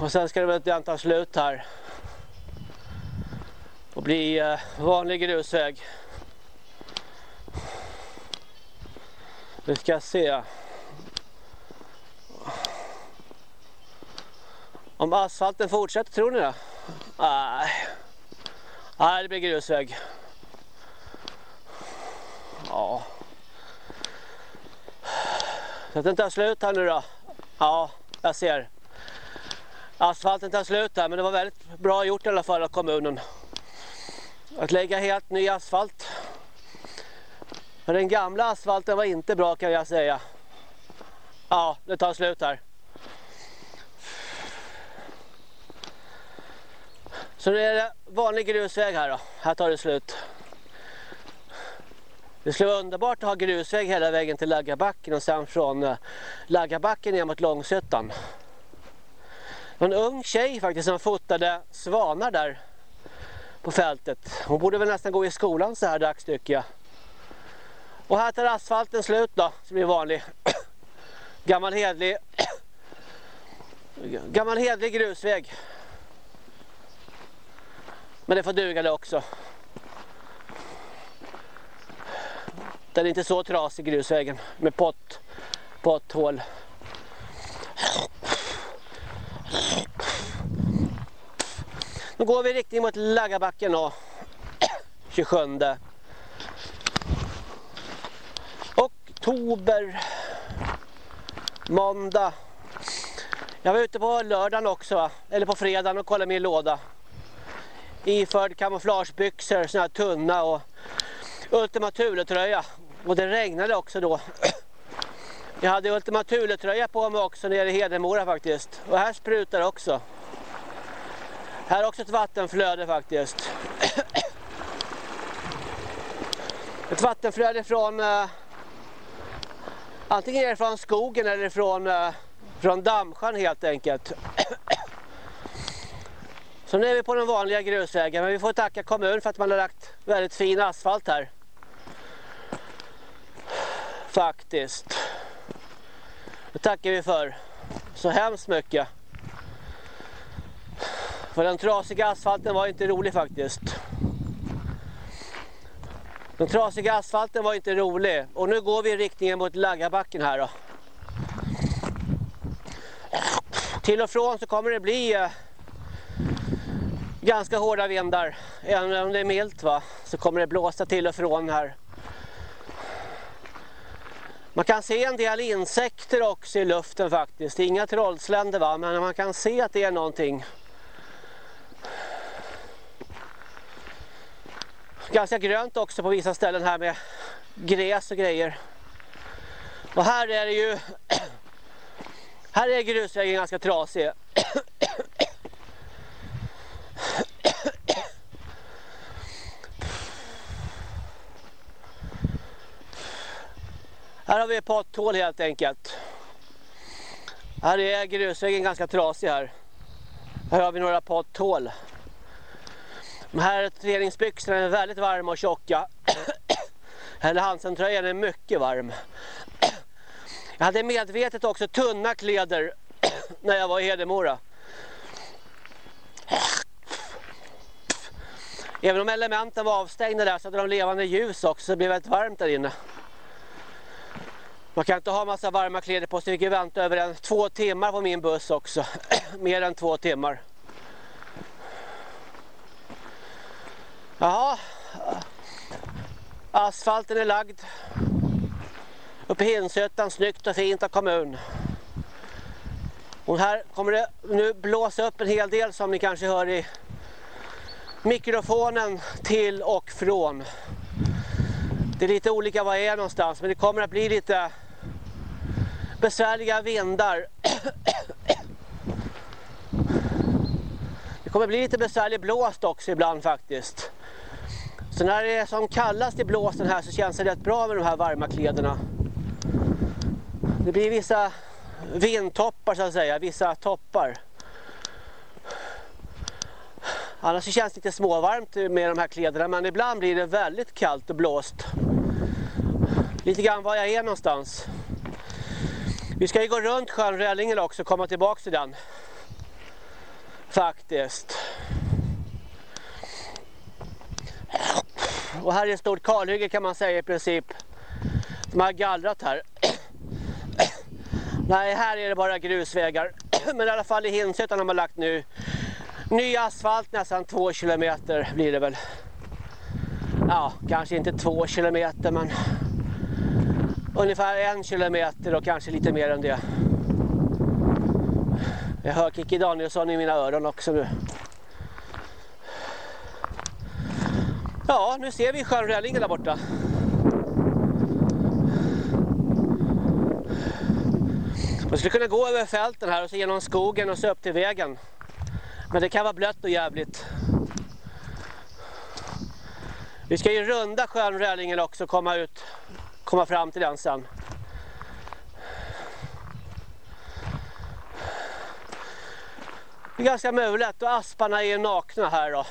Och sen ska det väl ta slut här. Och bli eh, vanlig grusväg. Vi ska se. Om asfalten fortsätter, tror ni det? Nej. Nej, det blir grusväg. Ja. Så att den tar slut här nu då. Ja, jag ser. Asfalten tar slut här men det var väldigt bra gjort i alla fall av kommunen. Att lägga helt ny asfalt. Men den gamla asfalten var inte bra kan jag säga. Ja, det tar slut här. Så nu är det vanlig grusväg här då. Här tar det slut. Det skulle vara underbart att ha grusväg hela vägen till Laggabacken och sen från eh, Laggabacken ner mot Långsötan en ung tjej faktiskt som fotade svanar där på fältet. Hon borde väl nästan gå i skolan så här dags tycker jag. Och här tar asfalten slut då, som är vanlig. (coughs) Gammal hedlig (coughs) Gammal hedlig grusväg. Men det får duga det också. Den är inte så trasig grusvägen med pott, potthål. Nu går vi i riktning mot Laggabacken då. (clears throat) 27. Oktober. Måndag. Jag var ute på lördagen också va? Eller på fredagen och kollade min låda. Iförd kamouflagebyxor, såna här tunna och Ultima Thule-tröja. Och det regnade också då. (clears throat) Jag hade Ultima Thule-tröja på mig också nere i Hedemora faktiskt. Och här sprutar det också. Här är också ett vattenflöde faktiskt. (coughs) Ett vattenflöde från eh, antingen är det från skogen eller från, eh, från dammsjön helt enkelt. (coughs) Så nu är vi på den vanliga grusvägen men vi får tacka kommunen för att man har lagt väldigt fin asfalt här. (coughs) Faktiskt. Det tackar vi för så hemskt mycket. För den trasiga asfalten var inte rolig faktiskt. Den trasiga asfalten var inte rolig. Och nu går vi i riktningen mot Laggabacken här då. Till och från så kommer det bli eh, ganska hårda vindar. Även om det är milt va. Så kommer det blåsa till och från här. Man kan se en del insekter också i luften faktiskt. Inga trollsländer va. Men man kan se att det är någonting. Ganska grönt också på vissa ställen här med gräs och grejer. Och här är det ju (clears throat) här är grusvägen ganska trasig. (clears throat) Här har vi ett potthål helt enkelt. Här är grusvägen ganska trasig här. Här har vi några potthål. De här träningsbyxorna är väldigt varma och tjocka. (clears throat) Eller Hansen-tröjan är mycket varm. Jag hade medvetet också tunna kläder (clears throat) när jag var i Hedemora. Även om elementen var avstängda där så hade de levande ljus också så det blev väldigt varmt där inne. Man kan inte ha massa varma kläder på sig. Vi fick vänta över en, två timmar på min buss också. (clears throat) Mer än två timmar. Jaha. Asfalten är lagd. Uppe i Hinsötan, snyggt och fint av kommun. Och här kommer det nu blåsa upp en hel del som ni kanske hör i mikrofonen till och från. Det är lite olika var jag är någonstans men det kommer att bli lite besvärliga vindar. Det kommer att bli lite besvärlig blåst också ibland faktiskt. Så när det är som kallast i blåsten här så känns det rätt bra med de här varma kläderna. Det blir vissa vindtoppar så att säga, vissa toppar. Annars så känns det lite småvarmt med de här kläderna men ibland blir det väldigt kallt och blåst. Lite grann var jag är någonstans. Vi ska ju gå runt sjön Rälingen också och komma tillbaka till den. Faktiskt. Och här är ett stort kalhygge kan man säga i princip. De har gallrat här. (clears throat) Nej, här är det bara grusvägar. (clears throat) Men i alla fall i Hinsötan har man lagt nu ny asfalt nästan två kilometer blir det väl. Ja, kanske inte två kilometer men ungefär en kilometer och kanske lite mer än det. Jag hör Kiki Danielsson i mina öron också nu. Ja, nu ser vi sjön Rälingen där borta. Man skulle kunna gå över fälten här och så genom skogen och så upp till vägen. Men det kan vara blött och jävligt. Vi ska ju runda sjön Rälingen också och komma ut, komma fram till den sen. Det är ganska mulet och asparna är nakna här då.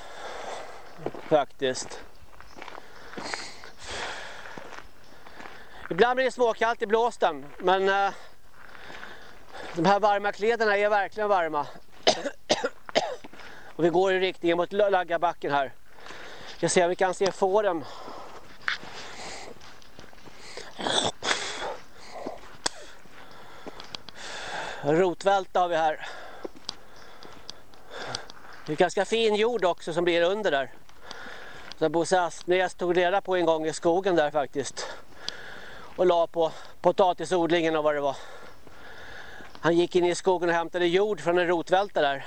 Faktiskt. Ibland blir det småkallt i blåsten men eh, de här varma kläderna är verkligen varma. och vi går i riktningen mot Laggabacken här. Jag ser om vi kan se fåren. Rotvälta har vi här. Det är ganska fin jord också som blir under där som Bosse Aspnäs tog reda på en gång i skogen där faktiskt. och la på potatisodlingen och vad det var. Han gick in i skogen och hämtade jord från en rotvälta där.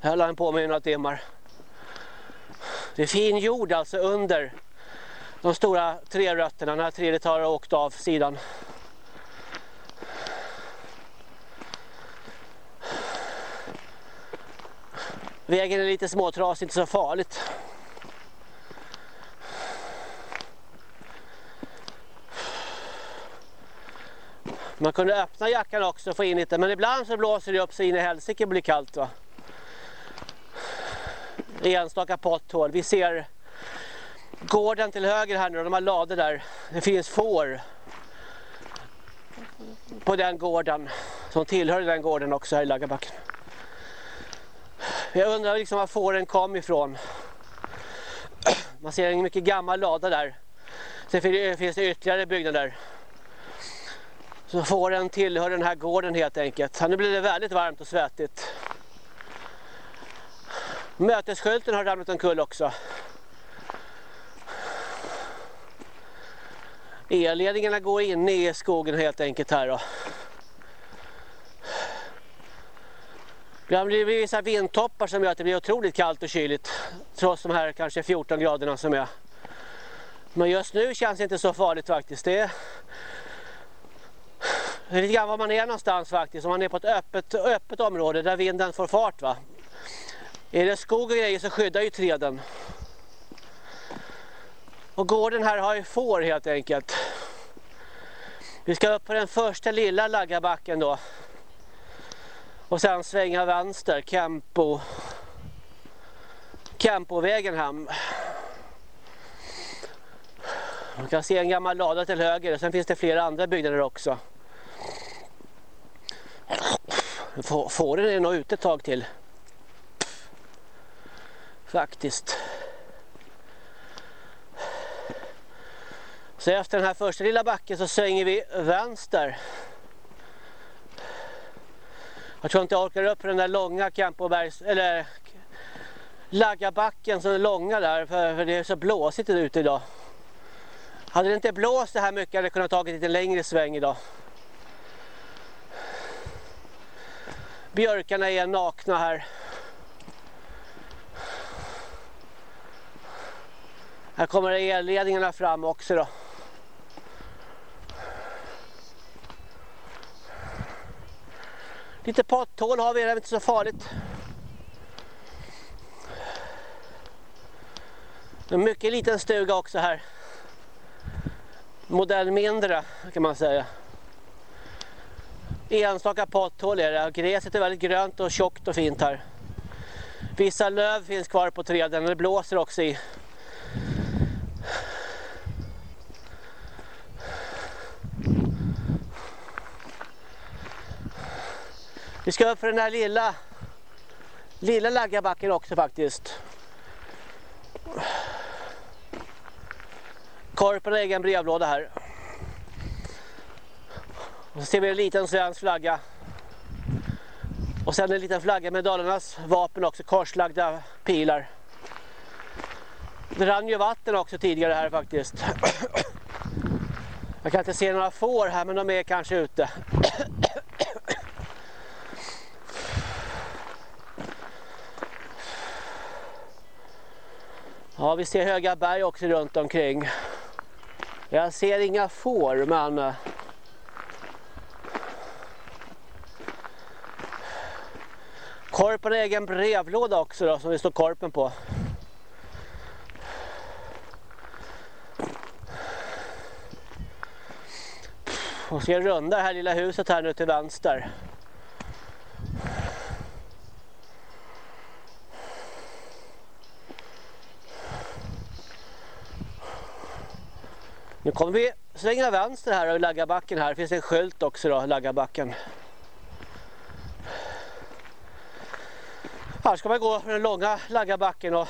Höll han på med i några timmar. Det är fin jord alltså under de stora trerötterna när trädet har åkt av sidan. Vägen är lite småtrasig, inte så farligt. Man kunde öppna jackan också och få in lite, men ibland så blåser det upp så in i helsike blir kallt va. Enstaka potthål. Vi ser gården till höger här nu, de har lador där. Det finns får på den gården som tillhör den gården också här i Laggabacken. Jag undrar liksom var fåren kom ifrån. Man ser en mycket gammal lada där. Sen finns det ytterligare byggnader. Så fåren tillhör den här gården helt enkelt. Nu blir det väldigt varmt och svettigt. Mötesskylten har ramlat omkull också. Elledningarna går in i skogen helt enkelt här då. Ibland blir det vissa vindtoppar som gör att det blir otroligt kallt och kyligt. Trots de här kanske 14 graderna som är. Men just nu känns det inte så farligt faktiskt. Det är lite grann var man är någonstans faktiskt. Om man är på ett öppet, öppet område där vinden får fart va. Är det skog och grejer så skyddar ju träden. Och gården här har ju får helt enkelt. Vi ska upp på den första lilla laggarbacken då. Och sen svänga vänster, Kempo. Kempovägen hem. Man kan se en gammal lada till höger. Sen finns det flera andra byggnader också. Fåren är nog ute ett tag till. Faktiskt. Så efter den här första lilla backen så svänger vi vänster. Jag tror inte jag orkar upp den där långa Kampobergs, eller Laggabacken som är långa där för, för det är så blåsigt ute idag. Hade det inte blåst det här mycket hade jag kunnat tagit lite längre sväng idag. Björkarna är nakna här. Här kommer elledningarna fram också då. Lite potthål har vi, det är inte så farligt. En mycket liten stuga också här. Modell mindre kan man säga. Enstaka potthål är det. Gräset är väldigt grönt och tjockt och fint här. Vissa löv finns kvar på träden och det blåser också i. Vi ska upp för den här lilla lilla laggarbacken också faktiskt. Korpen har egen brevlåda här. Och så ser vi en liten svensk flagga. Och sen en liten flagga med Dalarnas vapen också, korslagda pilar. Det rann ju vatten också tidigare här faktiskt. Jag kan inte se några får här men de är kanske ute. Ja, vi ser höga berg också runt omkring. Jag ser inga får, men... korpen har egen brevlåda också då, som det står korpen på. Och ska runda det här lilla huset här nu till vänster. Nu kommer vi svänga vänster här och Laggarbacken här. Det finns en skylt också då, Laggarbacken. Här ska man gå den långa Laggarbacken och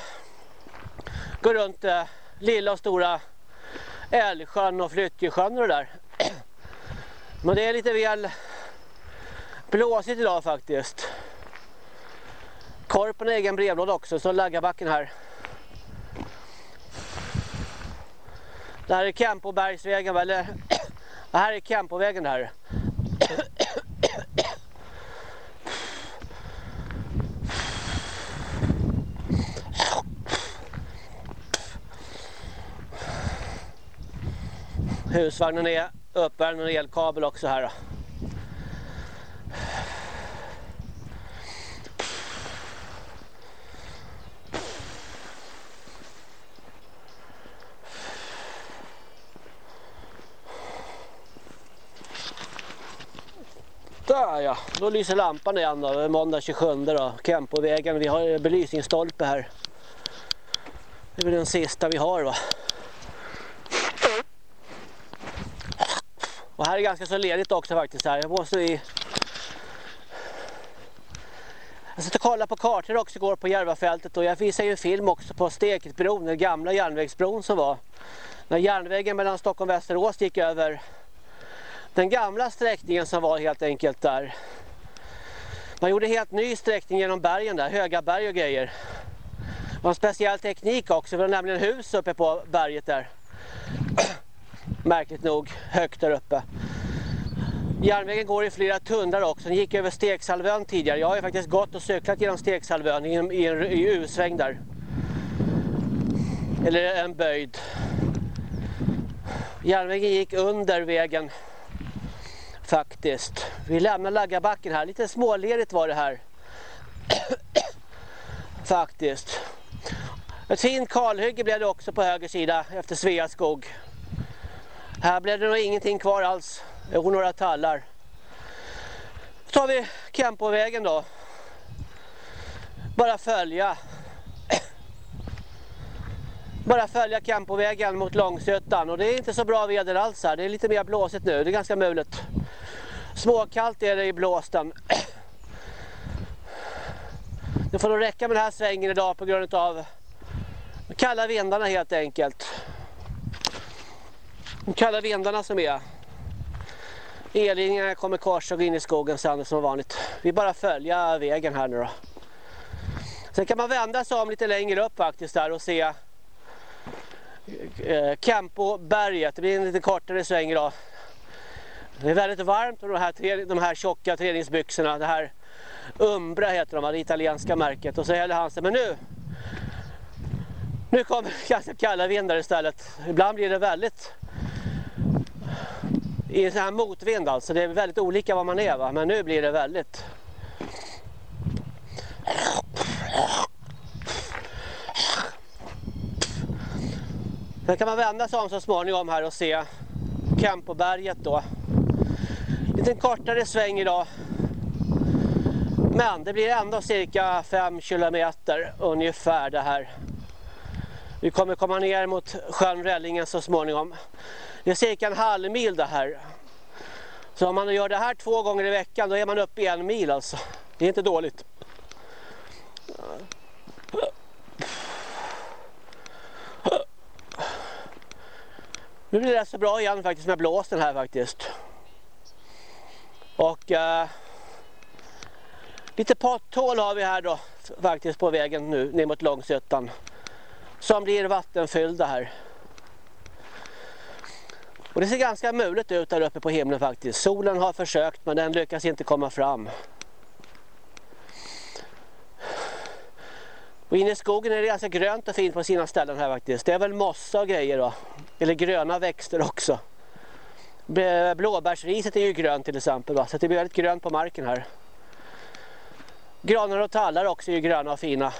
gå runt eh, lilla och stora Älgsjön och Flyttjesjön och det där. (clears throat) Men det är lite väl blåsigt idag faktiskt. Korpen har egen brevlåda också, så Laggarbacken här. Det här är Kempobergsvägen, eller (clears throat) Det här är Kempovägen här. Husvagnen är uppvärmd med elkabel också här. Där ja, då lyser lampan igen då, måndag 27 då, Kempovägen. Vi har belysningsstolpe här. Det är väl den sista vi har va. Här är ganska så ledigt också faktiskt här. Jag måste i... Jag satt och kollade på kartor också igår på Järvafältet och jag visade ju en film också på Steketbron, den gamla järnvägsbron som var. När järnvägen mellan Stockholm och Västerås gick över den gamla sträckningen som var helt enkelt där. Man gjorde helt ny sträckning genom bergen där, höga berg och grejer. Det var en speciell teknik också, för det var nämligen hus uppe på berget där. Märkligt nog, högt där uppe. Järnvägen går i flera tunnlar också. Den gick över Steksalvön tidigare. Jag har ju faktiskt gått och cyklat genom Steksalvön i en, i en i U-sväng där. Eller en böjd. Järnvägen gick under vägen faktiskt. Vi lämnar Laggabacken här. Lite smålerigt var det här. (coughs) faktiskt. Ett fint kalhygge blev det också på höger sida efter Sveaskog. Här blev det nog ingenting kvar alls. Jo, några tallar. Då tar vi Kempovägen då. Bara följa. Bara följa Kempovägen mot Långsötan. Och det är inte så bra väder alls här. Det är lite mer blåsigt nu. Det är ganska mulet. Småkallt är det i blåsten. Det får nog räcka med den här svängen idag på grund av de kalla vindarna helt enkelt. De kalla vindarna som är. Ellinjerna kommer korsa och gå in i skogen sen som vanligt. Vi bara följa vägen här nu då. Sen kan man vända sig om lite längre upp faktiskt där och se eh, Kempoberget, Campoberget. Det blir en lite kortare sväng idag. Det är väldigt varmt och de här, de här tjocka träningsbyxorna, det här Umbra heter de, det italienska märket. Och så häller han sig, men nu nu kommer ganska kalla vindar istället. Ibland blir det väldigt i så här motvind alltså. Det är väldigt olika vad man är va. Men nu blir det väldigt. Sen kan man vända sig om så småningom här och se Kempoberget då. Lite kortare sväng idag. Men det blir ändå cirka 5 kilometer ungefär det här. Vi kommer komma ner mot sjön Rällingen så småningom. Det är cirka en halv mil det här. Så om man gör det här två gånger i veckan då är man uppe i en mil alltså. Det är inte dåligt. Nu blir det så bra igen faktiskt med blåsten här faktiskt. Och eh, lite potthål har vi här då faktiskt på vägen nu ner mot Långsötan. Som blir vattenfyllda här. Och det ser ganska muligt ut där uppe på himlen faktiskt. Solen har försökt men den lyckas inte komma fram. Och inne i skogen är det ganska grönt och fint på sina ställen här faktiskt. Det är väl mossa och grejer då. Eller gröna växter också. Blåbärsriset är ju grönt till exempel va? så det blir väldigt grönt på marken här. Granar och tallar också är ju gröna och fina.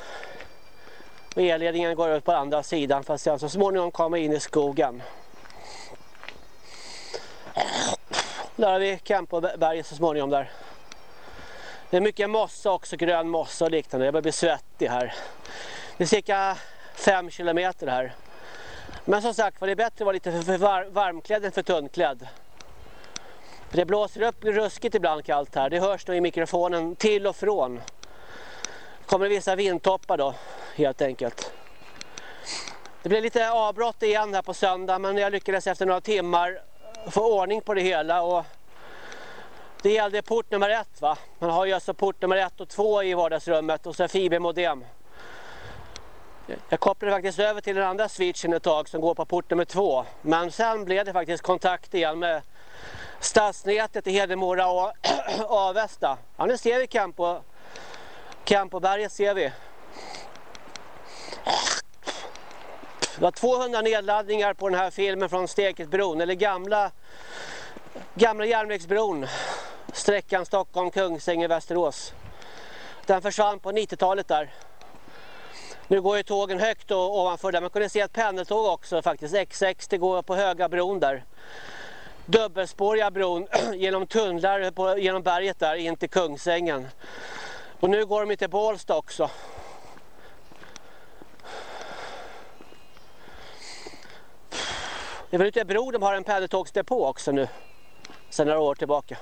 Och elledningen går ut på andra sidan fast sen så småningom kommer in i skogen. Där har vi Kempoberget så småningom där. Det är mycket mossa också, grön mossa och liknande. Jag börjar bli svettig här. Det är cirka 5 kilometer här. Men som sagt det är bättre att vara lite för varmklädd än för tunnklädd. För det blåser upp ruskigt ibland kallt här. Det hörs då i mikrofonen till och från kommer vissa vindtoppar då, helt enkelt. Det blev lite avbrott igen här på söndag men jag lyckades efter några timmar få ordning på det hela och det gällde port nummer ett va. Man har ju alltså port nummer ett och två i vardagsrummet och så fibermodem. Jag kopplade faktiskt över till den andra switchen ett tag som går på port nummer två. Men sen blev det faktiskt kontakt igen med stadsnätet i Hedemora och (clears throat) Avesta. Ja, nu ser vi Campo, Kampoberget ser vi. Det var 200 nedladdningar på den här filmen från Steketbron, eller gamla, gamla järnvägsbron. Sträckan Stockholm-Kungsängen-Västerås. Den försvann på 90-talet där. Nu går ju tågen högt och ovanför där. Man kunde se ett pendeltåg också faktiskt. X60 går på höga bron där. Dubbelspåriga bron (clears throat) genom tunnlar på, genom berget där in till Kungsängen. Och nu går de till Bålsta också. Det är väl ute i Bro de har en pendeltågsdepå också nu. Sen några år tillbaka.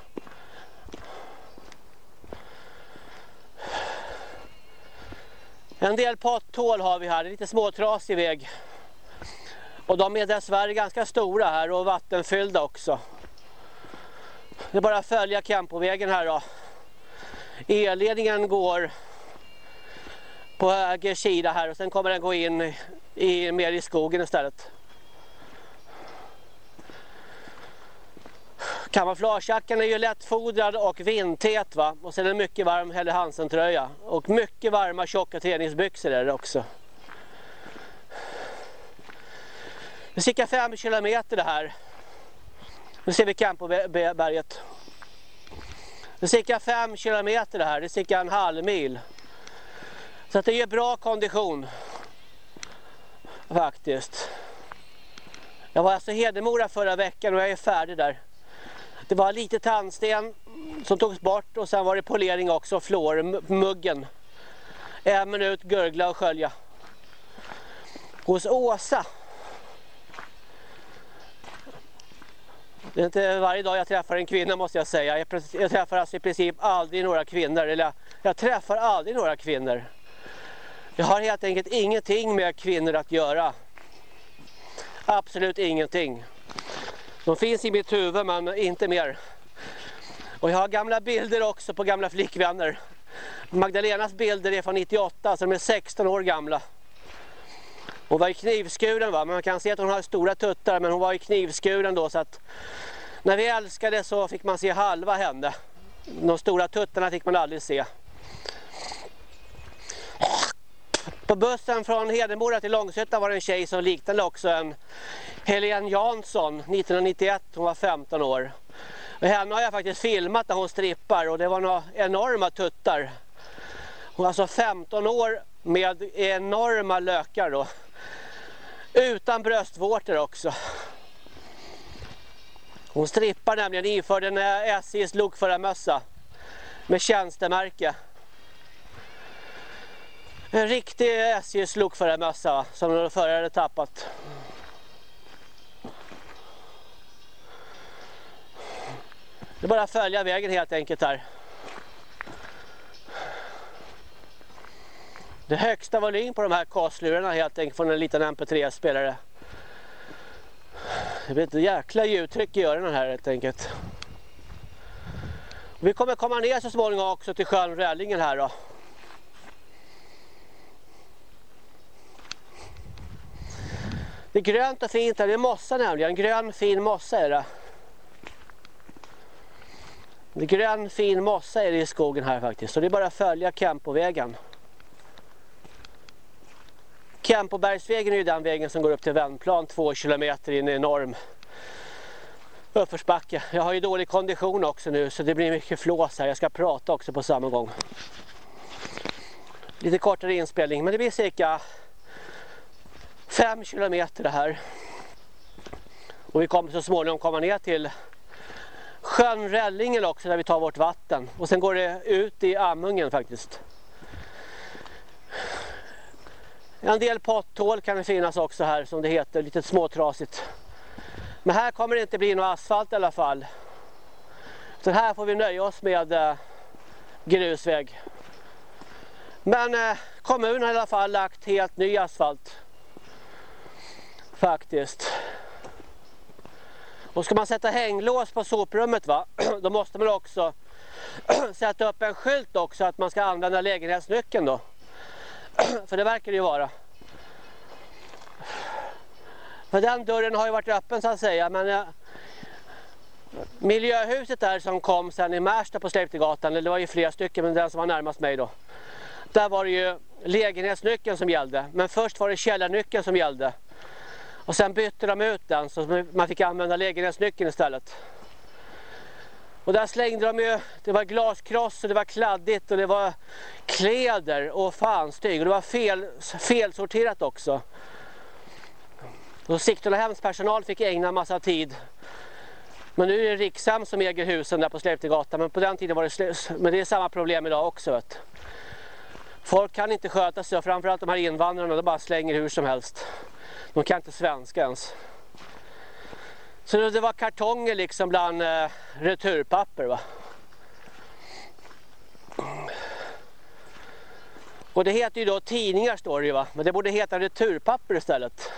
En del potthål har vi här, det är lite småtrasig väg. Och de är dessvärre ganska stora här och vattenfyllda också. Det är bara att följa Kempovägen här då. Elledningen går på höger sida här och sen kommer den gå in i, mer i skogen istället. Kamouflagejackan är ju lättfodrad och vindtät va. Och sen en mycket varm Helle Hansen tröja. Och mycket varma tjocka träningsbyxor är det också. Det är cirka 5 kilometer det här. Nu ser vi Campoberget. Det är cirka 5 kilometer det här. Det är cirka en halv mil. Så att det ger bra kondition. Faktiskt. Jag var alltså i Hedemora förra veckan och jag är färdig där. Det var lite tandsten som togs bort och sen var det polering också, flormuggen. En minut gurgla och skölja. Hos Åsa. Det är inte varje dag jag träffar en kvinna måste jag säga. Jag, jag träffar alltså i princip aldrig några kvinnor. Eller jag, jag träffar aldrig några kvinnor. Jag har helt enkelt ingenting med kvinnor att göra. Absolut ingenting. De finns i mitt huvud men inte mer. Och jag har gamla bilder också på gamla flickvänner. Magdalenas bilder är från 98 så de är 16 år gamla. Hon var ju knivskuren va, men man kan se att hon har stora tuttar men hon var ju knivskuren då så att när vi älskade så fick man se halva henne. De stora tuttarna fick man aldrig se. På bussen från Hedemora till Långshyttan var det en tjej som liknade också en Helene Jansson 1991, hon var 15 år. Och henne har jag faktiskt filmat när hon strippar och det var några enorma tuttar. Hon var alltså 15 år med enorma lökar då. Utan bröstvårtor också. Hon strippar nämligen inför den eh, SJs lokförarmössa med tjänstemärke. En riktig SJs lokförarmössa som förare hade tappat. Det är bara att följa vägen helt enkelt här. Det högsta volym på de här kaslurarna helt enkelt från en liten MP3-spelare. Det blir ett jäkla ljudtryck i öronen här helt enkelt. Vi kommer komma ner så småningom också till sjön Rällingen här då. Det är grönt och fint här, det är mossa nämligen, grön fin mossa är det. Det är grön fin mossa är det i skogen här faktiskt, så det är bara att följa Kempovägen. Kempobergsvägen är ju den vägen som går upp till Vändplan, två kilometer in i en enorm uppförsbacke. Jag har ju dålig kondition också nu så det blir mycket flås här, jag ska prata också på samma gång. Lite kortare inspelning, men det blir cirka 5 kilometer det här. Och vi kommer så småningom komma ner till sjön Rällingen också där vi tar vårt vatten. Och sen går det ut i Amungen faktiskt. En del potthål kan det finnas också här som det heter, lite småtrasigt. Men här kommer det inte bli någon asfalt i alla fall. Så här får vi nöja oss med eh, grusväg. Men eh, kommunen har i alla fall lagt helt ny asfalt. Faktiskt. Och ska man sätta hänglås på soprummet va, (clears throat) då måste man också (clears throat) sätta upp en skylt också att man ska använda lägenhetsnyckeln då. (clears throat) För det verkar det ju vara. För den dörren har ju varit öppen så att säga men jag, Miljöhuset där som kom sen i Märsta på Släktegatan, det var ju flera stycken men den som var närmast mig då. Där var det ju lägenhetsnyckeln som gällde, men först var det källarnyckeln som gällde. Och sen bytte de ut den så man fick använda lägenhetsnyckeln istället. Och där slängde de ju, det var glaskross och det var kladdigt och det var kläder och fanstyg och det var fel, felsorterat också. Och Sigtunahems personal fick ägna massa tid. Men nu är det Riksam som äger husen där på Släptegatan men på den tiden var det men det är samma problem idag också. Vet. Folk kan inte sköta sig och framförallt de här invandrarna de bara slänger hur som helst. De kan inte svenska ens. Så det var kartonger liksom bland eh, returpapper va. Och det heter ju då tidningar står det ju va. Men det borde heta returpapper istället.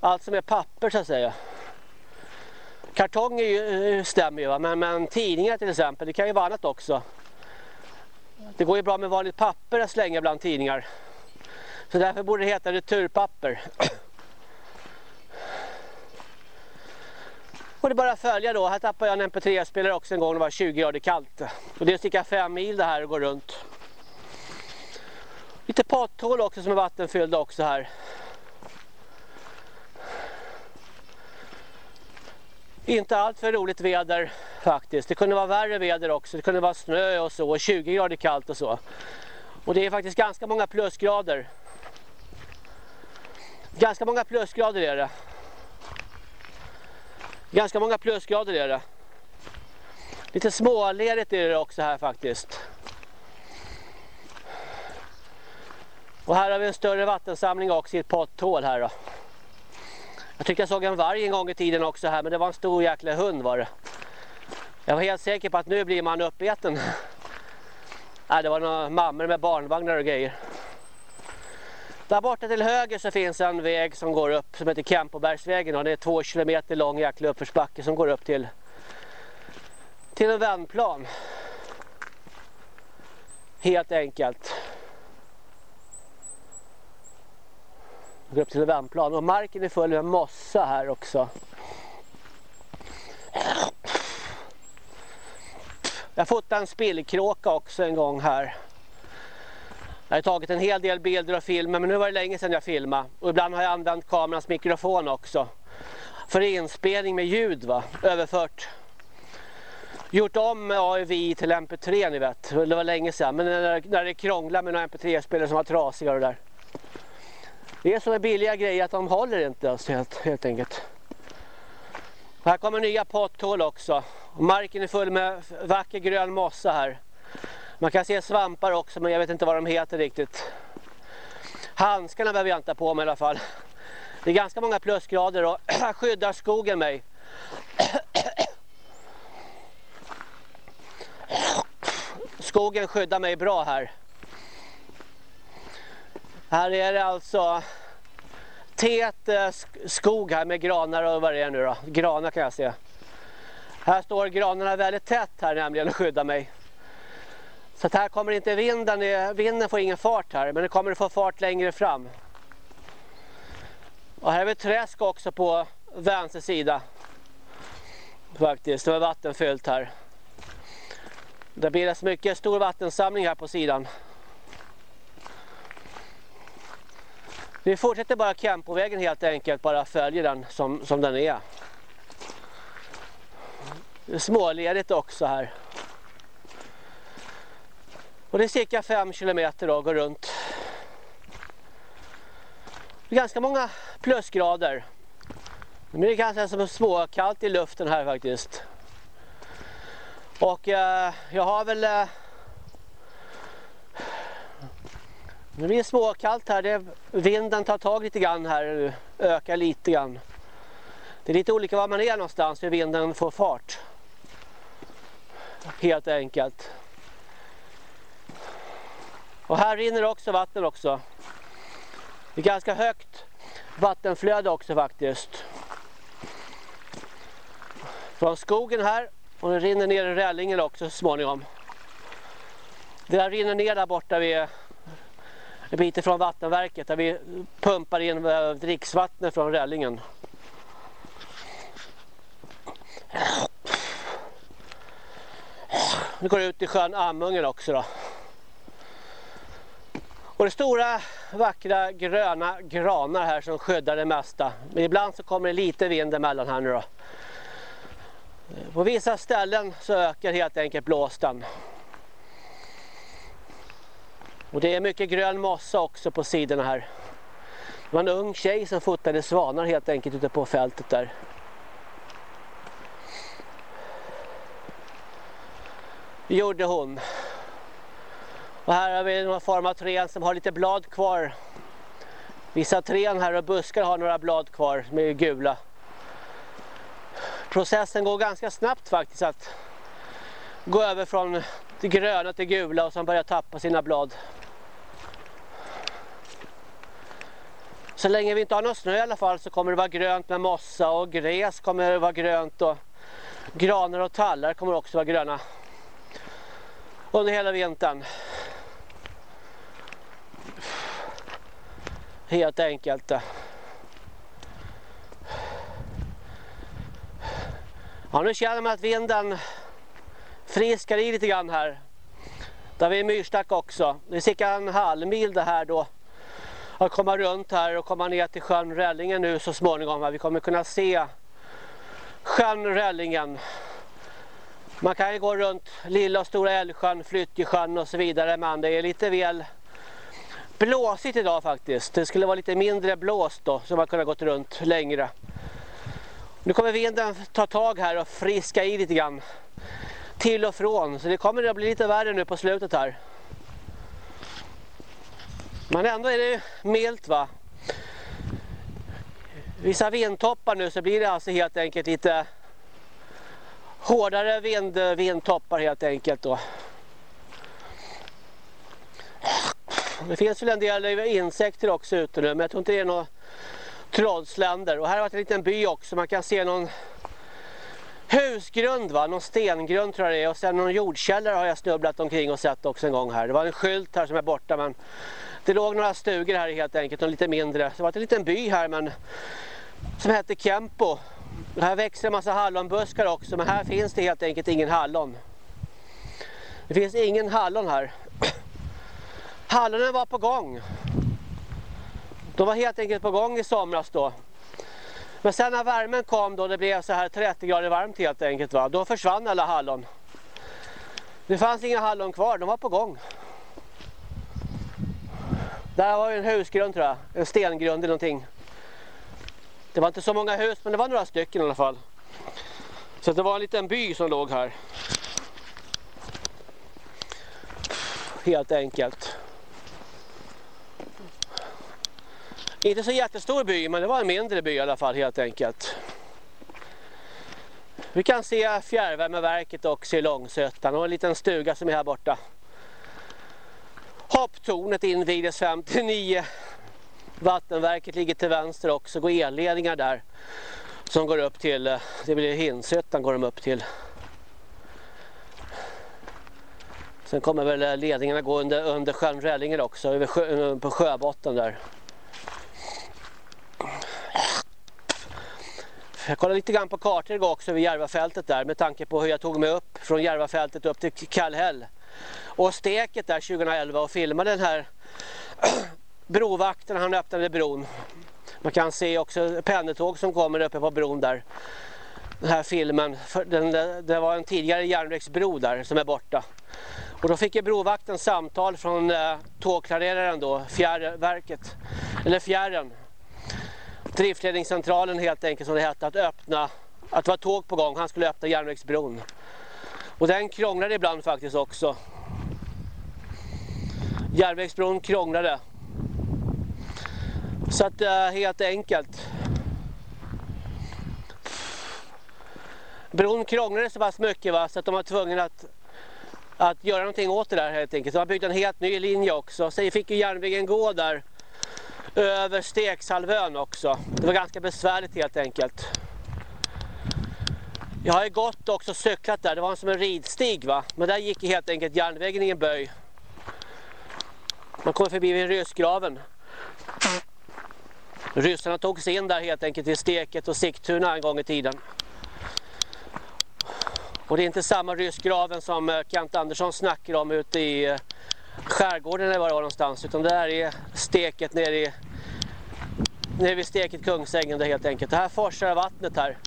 Allt som är papper så att säga. Kartonger ju, eh, stämmer ju va. Men, men tidningar till exempel, det kan ju vara annat också. Det går ju bra med vanligt papper att slänga bland tidningar. Så därför borde det heta returpapper. Och det bara att följa då. Här tappade jag en mp3-spelare också en gång. Det var 20 grader kallt. Och det är cirka 5 mil det här och gå runt. Lite potthål också som är vattenfyllda också här. Inte allt för roligt väder faktiskt. Det kunde vara värre väder också. Det kunde vara snö och så. 20 grader kallt och så. Och det är faktiskt ganska många plusgrader. Ganska många plusgrader är det. Ganska många plusgrader är det. Lite småledigt är det också här faktiskt. Och här har vi en större vattensamling också i ett potthål här då. Jag tycker jag såg en varg en gång i tiden också här men det var en stor jäkla hund var det. Jag var helt säker på att nu blir man uppäten. (laughs) Nej, det var några mammor med barnvagnar och grejer. Där borta till höger så finns en väg som går upp som heter Kempobergsvägen och det är två kilometer lång jäkla uppförsbacke som går upp till till en vändplan. Helt enkelt. Går upp till en vändplan och marken är full med mossa här också. Jag fotade en spillkråka också en gång här. Jag har tagit en hel del bilder och filmer men nu var det länge sedan jag filmade. Och ibland har jag använt kamerans mikrofon också. För inspelning med ljud va, överfört. Gjort om AIV till MP3 ni vet, det var länge sedan. Men när, när det krånglar med några MP3-spelare som var trasiga och där. Det är så med billiga grejer att de håller inte alltså, helt, helt enkelt. Här kommer nya potthål också. Marken är full med vacker grön mossa här. Man kan se svampar också men jag vet inte vad de heter riktigt. Handskarna behöver jag inte på mig i alla fall. Det är ganska många plusgrader och här (clears throat) skyddar skogen mig. (clears throat) Skogen skyddar mig bra här. Här är det alltså tät eh, skog här med granar och vad det är nu då. Granar kan jag se. Här står granarna väldigt tätt här nämligen och skyddar mig. Så att här kommer inte vinden, vinden får ingen fart här men det kommer att få fart längre fram. Och här är vi träsk också på vänster sida. Faktiskt, det var vattenfyllt här. Det bildas mycket stor vattensamling här på sidan. Vi fortsätter bara Kempovägen helt enkelt, bara följer den som, som den är. Det är småledigt också här. Och det är cirka 5 kilometer att gå runt. Det är ganska många plusgrader. Nu är det ganska som småkallt i luften här faktiskt. Och eh, jag har väl... Eh, nu blir det småkallt här. Det, vinden tar tag lite grann här nu. Ökar lite grann. Det är lite olika var man är någonstans hur vinden får fart. Helt enkelt. Och här rinner också vatten också. Det är ganska högt vattenflöde också faktiskt. Från skogen här och det rinner ner i rällingen också så småningom. Det där rinner ner där borta vid en bit ifrån vattenverket där vi pumpar in eh, dricksvattnet från rällingen. Nu går det ut i sjön Amungen också då. Och det är stora vackra gröna granar här som skyddar det mesta. Men ibland så kommer det lite vind emellan här nu då. På vissa ställen så ökar helt enkelt blåsten. Och det är mycket grön mossa också på sidorna här. Det var en ung tjej som fotade svanar helt enkelt ute på fältet där. gjorde hon. Och här har vi någon form av träd som har lite blad kvar. Vissa träd här och buskar har några blad kvar som är gula. Processen går ganska snabbt faktiskt att gå över från det gröna till gula och sen börja tappa sina blad. Så länge vi inte har någon snö i alla fall så kommer det vara grönt med mossa och gräs kommer det vara grönt och granar och tallar kommer också vara gröna under hela vintern. Helt enkelt. Eh. Ja, nu känner man att vinden friskar i lite grann här. Där vi är myrstack också. Det är cirka en halv mil det här då. Att komma runt här och komma ner till sjön Rällingen nu så småningom. Vi kommer kunna se sjön Rällingen man kan ju gå runt Lilla och Stora Älvsjön, Flyttjesjön och så vidare men det är lite väl blåsigt idag faktiskt. Det skulle vara lite mindre blåst då så man kunde gått runt längre. Nu kommer vinden ta tag här och friska i lite grann till och från så det kommer att bli lite värre nu på slutet här. Men ändå är det milt va. Vissa vindtoppar nu så blir det alltså helt enkelt lite hårdare vind, vindtoppar helt enkelt då. Det finns väl en del insekter också ute nu men jag tror inte det är några trollsländer. Och här har varit en liten by också, man kan se någon husgrund va, någon stengrund tror jag det är och sen någon jordkällare har jag snubblat omkring och sett också en gång här. Det var en skylt här som är borta men det låg några stugor här helt enkelt och lite mindre. Så det var en liten by här men som hette Kempo här växer en massa hallonbuskar också men här finns det helt enkelt ingen hallon. Det finns ingen hallon här. Hallonen var på gång. De var helt enkelt på gång i somras då. Men sen när värmen kom då det blev så här 30 grader varmt helt enkelt va. Då försvann alla hallon. Det fanns inga hallon kvar, de var på gång. Där var en husgrund tror jag, en stengrund eller någonting. Det var inte så många hus men det var några stycken i alla fall. Så det var en liten by som låg här. Helt enkelt. Inte så jättestor by men det var en mindre by i alla fall helt enkelt. Vi kan se fjärrvärmeverket också i Långsötan och en liten stuga som är här borta. Hopptornet invigdes 59 Vattenverket ligger till vänster också, går elledningar där som går upp till, eh, det blir Hinsötan går de upp till. Sen kommer väl eh, ledningarna gå under, under sjön Rällinger också, över sjö, eh, på sjöbotten där. Jag kollade lite grann på kartor igår också vid Järvafältet där med tanke på hur jag tog mig upp från Järvafältet upp till Kallhäll. Och steket där 2011 och filmade den här (clears throat) brovakten han öppnade bron. Man kan se också pendeltåg som kommer uppe på bron där. Den här filmen, den, det var en tidigare järnvägsbro där som är borta. Och då fick jag brovakten samtal från eh, tågklareraren då, fjärrverket, eller fjärren. Driftledningscentralen helt enkelt som det hette, att öppna, att det var tåg på gång, han skulle öppna järnvägsbron. Och den krånglade ibland faktiskt också. Järnvägsbron krånglade så att eh, helt enkelt. Bron krånglade så pass mycket va, så att de var tvungna att, att göra någonting åt det där helt enkelt. Så de har byggt en helt ny linje också. Så fick ju järnvägen gå där över Stegshalvön också. Det var ganska besvärligt helt enkelt. Jag har ju gått också cyklat där. Det var som en ridstig va. Men där gick helt enkelt järnvägen i en böj. Man kommer förbi vid Rysgraven. Ryssarna tog sig in där helt enkelt i Steket och Sigtuna en gång i tiden. Och det är inte samma ryssgraven som eh, Kent Andersson snackar om ute i eh, skärgården eller var det var någonstans. Utan det här är steket nere, i, nere vid steket Kungsängen helt enkelt. Det här forsar vattnet här.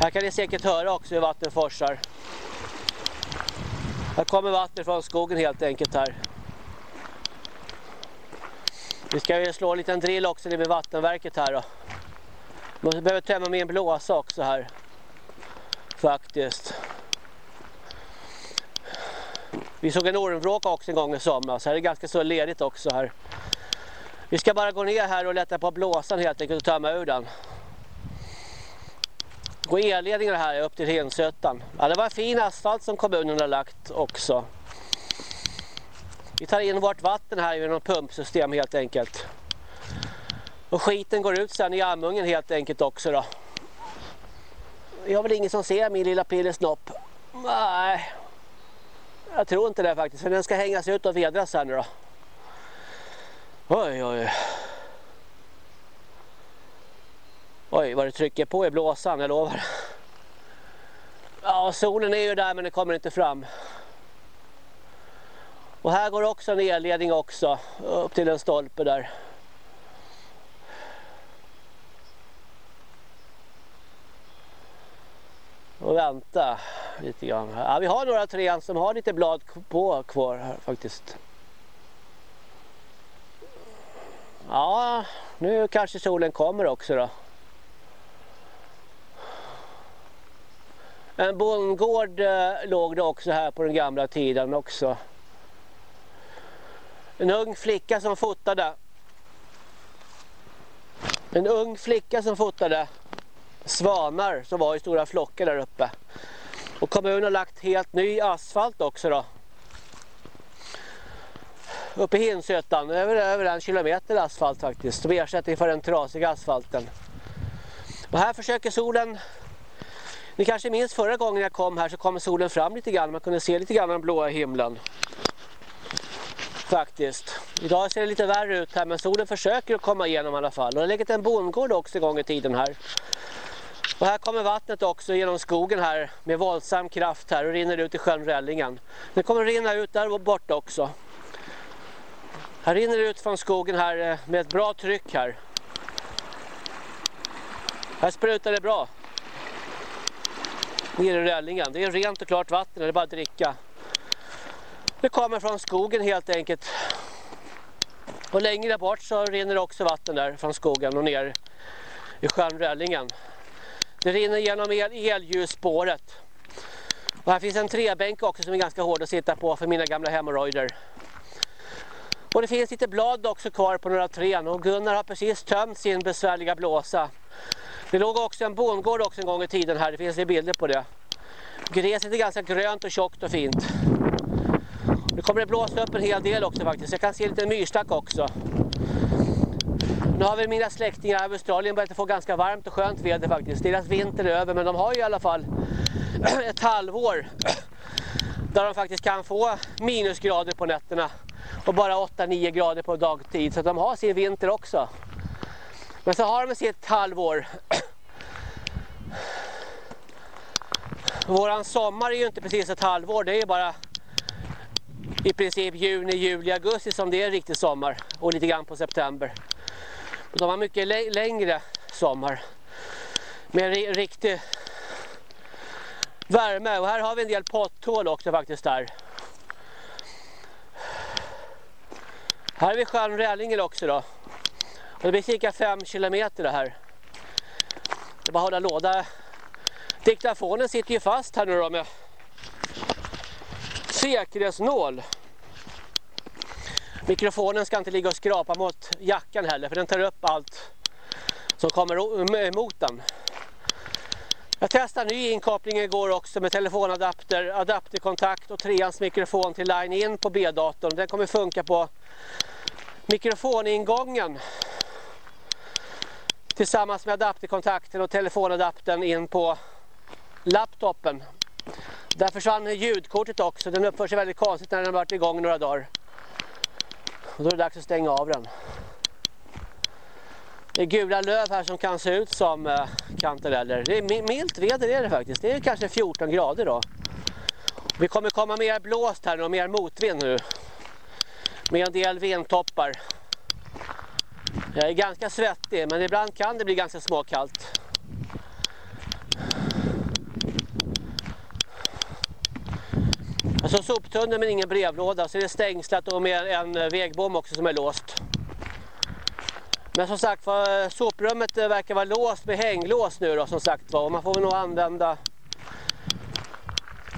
Här kan ni säkert höra också hur vattnet forsar. Här kommer vatten från skogen helt enkelt här. Vi ska ju slå en liten drill också vid vattenverket här då. Man behöver tömma med en blåsa också här. Faktiskt. Vi såg en ormvråka också en gång i somras. Här är det ganska så ledigt också här. Vi ska bara gå ner här och lätta på blåsan helt enkelt och tömma ur den. Gå elledningar här upp till Hensötan. Ja, det var fin asfalt som kommunen har lagt också. Vi tar in vårt vatten här genom pumpsystem helt enkelt. Och skiten går ut sen i armungen helt enkelt också då. Jag har väl ingen som ser min lilla pillesnopp. Nej. Jag tror inte det faktiskt. För den ska hängas ut och vedras här nu då. Oj, oj. Oj, vad det trycker på i blåsan, jag lovar. Ja, solen är ju där men det kommer inte fram. Och här går också en elledning också, upp till en stolpe där. Och vänta lite grann. Ja, vi har några träd som har lite blad på kvar här faktiskt. Ja, nu kanske solen kommer också då. En bondgård eh, låg det också här på den gamla tiden också. En ung flicka som fotade. En ung flicka som fotade svanar som var i stora flockar där uppe. Och kommunen har lagt helt ny asfalt också då. Uppe i Hinsötan, över, över en kilometer asfalt faktiskt. Som ersättning för den trasiga asfalten. Och här försöker solen ni kanske minns förra gången jag kom här så kom solen fram lite grann. Man kunde se lite grann den blåa himlen. Faktiskt. Idag ser det lite värre ut här men solen försöker att komma igenom i alla fall. Och det har legat en bondgård också en gång i tiden här. Och här kommer vattnet också genom skogen här med våldsam kraft här och rinner ut i sjön Rällingen. Det kommer rinna ut där och bort också. Här rinner det ut från skogen här eh, med ett bra tryck här. Här sprutar det bra nere i Rällingen. Det är rent och klart vatten, det är bara att dricka. Det kommer från skogen helt enkelt. Och längre bort så rinner det också vatten där från skogen och ner i sjön Rällingen. Det rinner genom el elljusspåret. Och här finns en trebänk också som är ganska hård att sitta på för mina gamla hemorrojder. Och det finns lite blad också kvar på några trän och Gunnar har precis tömt sin besvärliga blåsa. Det låg också en bondgård också en gång i tiden här, det finns bilder på det. Gräset är ganska grönt och tjockt och fint. Nu kommer det blåsa upp en hel del också faktiskt. Jag kan se en liten myrstack också. Nu har vi mina släktingar i Australien börjat få ganska varmt och skönt väder faktiskt. Deras vinter är över men de har ju i alla fall (clears throat) ett halvår (clears throat) där de faktiskt kan få minusgrader på nätterna och bara 8-9 grader på dagtid. Så de har sin vinter också. Men så har de sitt halvår. (clears throat) Våran sommar är ju inte precis ett halvår, det är ju bara i princip juni, juli, augusti som det är riktig sommar och lite grann på september. De har mycket längre sommar med riktig värme och här har vi en del potthål också faktiskt där. Här är vi sjön Rälingel också då. Och det blir cirka 5 kilometer det här. Det är bara att hålla låda. Diktafonen sitter ju fast här nu då med säkerhetsnål. Mikrofonen ska inte ligga och skrapa mot jackan heller för den tar upp allt som kommer emot den. Jag testade ny inkoppling igår också med telefonadapter, adapterkontakt och treans mikrofon till line-in på B-datorn. Den kommer funka på mikrofoningången tillsammans med adapterkontakten och telefonadaptern in på laptopen. Där försvann ljudkortet också. Den uppför sig väldigt konstigt när den har varit igång några dagar. Och då är det dags att stänga av den. Det är gula löv här som kan se ut som eh, kantareller. Det är milt väder är det faktiskt. Det är kanske 14 grader då. Vi kommer komma mer blåst här och mer motvind nu. Med en del vindtoppar. Jag är ganska svettig men ibland kan det bli ganska småkallt. Alltså soptunnel men ingen brevlåda så är det stängslat och med en eh, vägbom också som är låst. Men som sagt var, eh, soprummet eh, verkar vara låst med hänglås nu då som sagt var och man får nog använda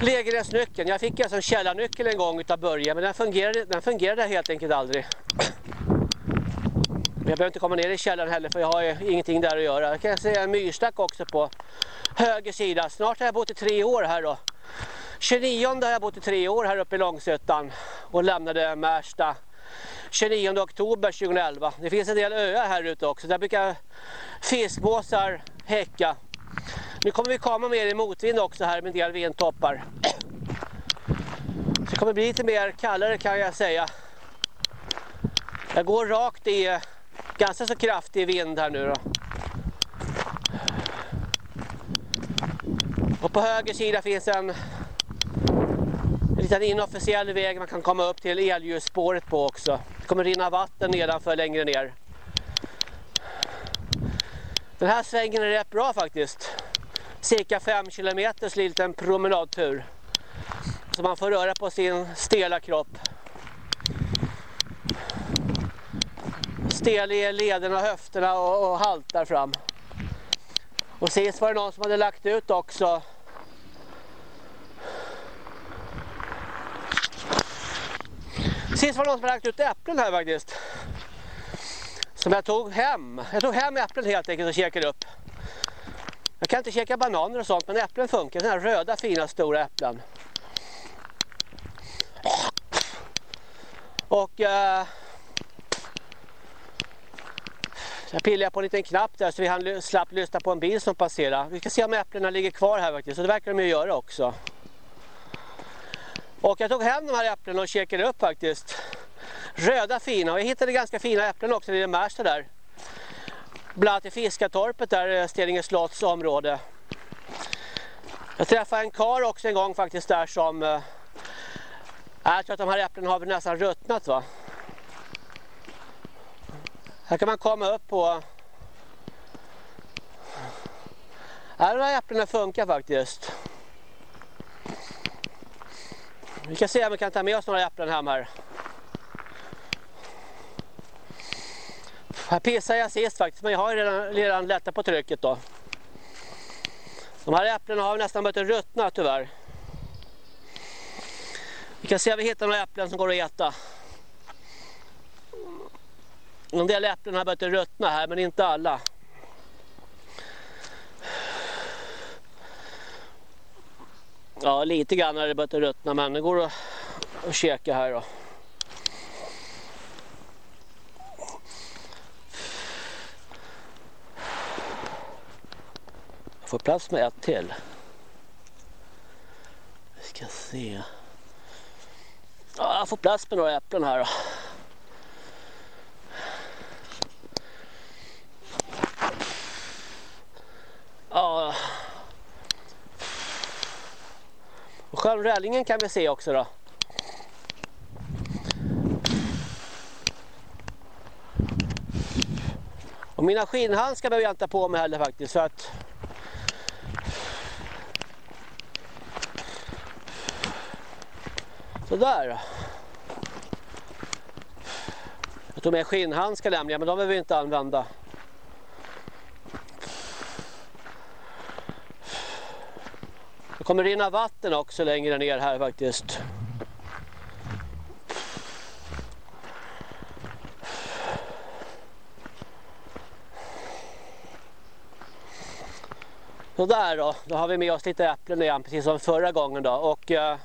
lägenhetsnyckeln. Jag fick alltså en källarnyckel en gång utav Börje men den fungerade, den fungerade helt enkelt aldrig. Jag behöver inte komma ner i källaren heller för jag har ju ingenting där att göra. Jag kan se en myrstack också på höger sida. Snart har jag bott i tre år här då. 29 har jag bott i tre år här uppe i Långsötan och lämnade Märsta 29 oktober 2011. Det finns en del öar här ute också. Där brukar fiskbåsar häcka. Nu kommer vi komma mer i motvind också här med en del vindtoppar. Så det kommer bli lite mer kallare kan jag säga. Jag går rakt i ganska så kraftig vind här nu då. Och på höger sida finns en, en liten inofficiell väg man kan komma upp till elljusspåret på också. Det kommer rinna vatten nedanför längre ner. Den här svängen är rätt bra faktiskt. Cirka 5 km liten promenadtur. Så man får röra på sin stela kropp. stel i lederna och höfterna och, och haltar fram. Och sist var det någon som hade lagt ut också Sist var det någon som hade lagt ut äpplen här faktiskt. Som jag tog hem. Jag tog hem äpplen helt enkelt och käkade upp. Jag kan inte käka bananer och sånt men äpplen funkar. Sådana här röda fina stora äpplen. Och eh, jag pillade på en liten knapp där så vi hann slapp lyssna på en bil som passerade. Vi ska se om äpplena ligger kvar här faktiskt. Så det verkar de ju göra också. Och jag tog hem de här äpplena och käkade upp faktiskt. Röda fina. Och jag hittade ganska fina äpplen också i Märsta där. Bland annat i Fiskatorpet där, eh, Steninge slotts område. Jag träffade en kar också en gång faktiskt där som... Äh, jag tror att de här äpplena har nästan ruttnat va. Här kan man komma upp på... Här har äpplena funkar faktiskt. Vi ska se om vi kan ta med oss några äpplen hem här. Här pissade jag sist faktiskt, men jag har redan, redan lättat på trycket då. De här äpplena har nästan börjat ruttna tyvärr. Vi kan se om vi hittar några äpplen som går att äta. En del äpplen har börjat ruttna här men inte alla. Ja, lite grann har det börjat ruttna men det går att, att käka här då. Jag får plats med ett till. Vi ska se. Ja, jag får plats med några äpplen här då. Ja. Och självrällingen kan vi se också då. Och mina skinnhandskar behöver jag inte på mig heller faktiskt för att Sådär. Jag tog med skinnhandskar nämligen men de behöver vi inte använda. Kommer rinna vatten också längre ner här faktiskt. Så där då, då har vi med oss lite äpplen igen precis som förra gången då och eh,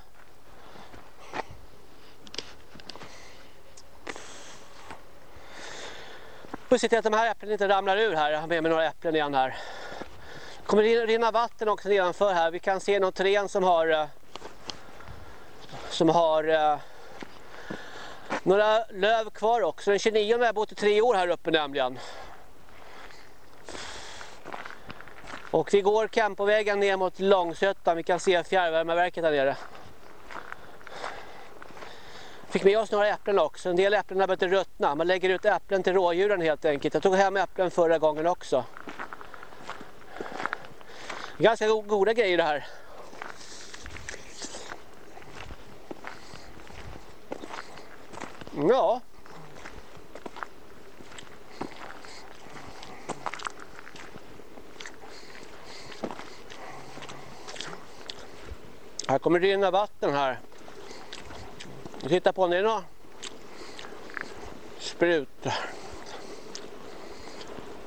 Får se till att de här äpplen inte ramlar ur här. Jag har med mig några äpplen igen här. Det kommer rinna vatten också nedanför här. Vi kan se något tren som har eh, som har eh, några löv kvar också. Den 29 har jag bott i tre år här uppe nämligen. Och vi går Campovägen ner mot Långsötan. Vi kan se fjärrvärmeverket där nere. Fick med oss några äpplen också. En del äpplen har börjat ruttna. Man lägger ut äpplen till rådjuren helt enkelt. Jag tog hem äpplen förra gången också. Ganska goda grejer det här. Ja. Här kommer det rinna vatten här. Titta på, det är några sprutor.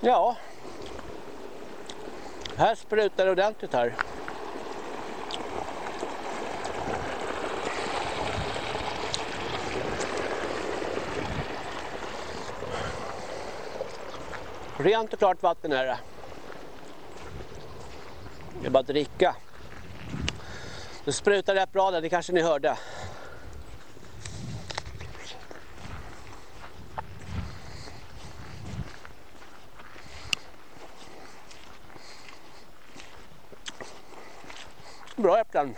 Ja. Här sprutar det ordentligt här. Rent och klart vatten är det. Det är bara att dricka. Det sprutar rätt bra där, det kanske ni hörde. Bra äpplen.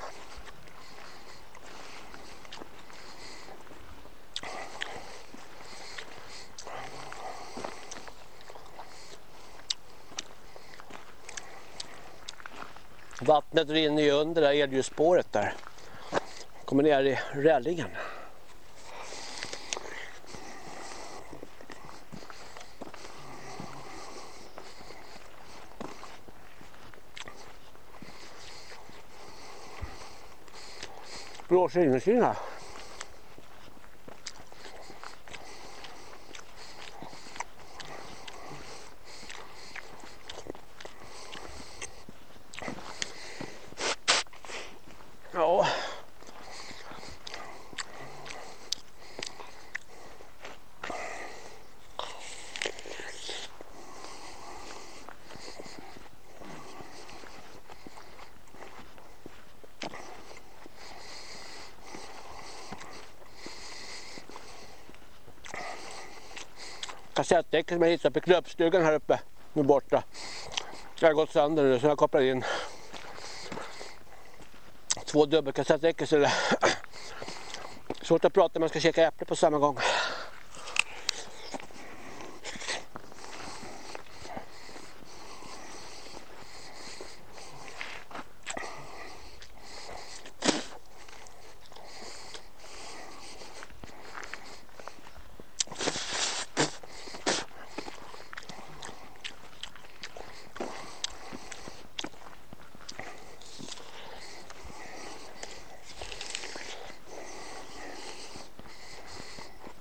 Vattnet rinner ju under det elljusspåret där. Kommer ner i rällingen. Blåser insyn här. Ja. Kassettdäck som jag hittade på klubbstugan här uppe nu borta. Jag har gått sönder nu så jag kopplar in två dubbelkassettdäck så det är (clears throat) svårt att prata när man ska käka äpple på samma gång.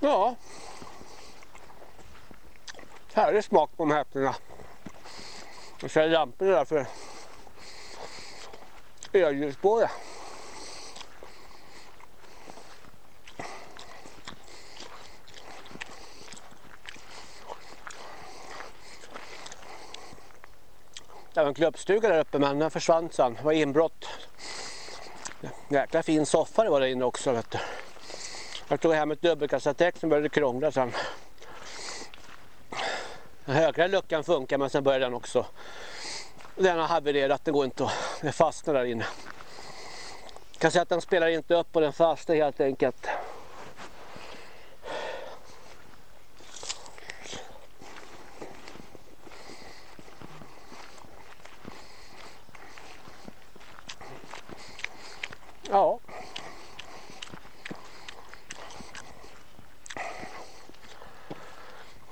Ja. Härlig smak på de här äpplena. Och så är lamporna där för elljusspåret. Det var en klubbstuga där uppe men den försvann sen. Det var inbrott. Jäkla fin soffa det var där inne också vet du. Jag tog hem ett dubbelkassatäck som började krångla sen. Den högra luckan funkar men sen börjar den också. Den har havererat, det går inte att det fastnar där inne. Kassetten spelar inte upp och den fastnar helt enkelt. Ja.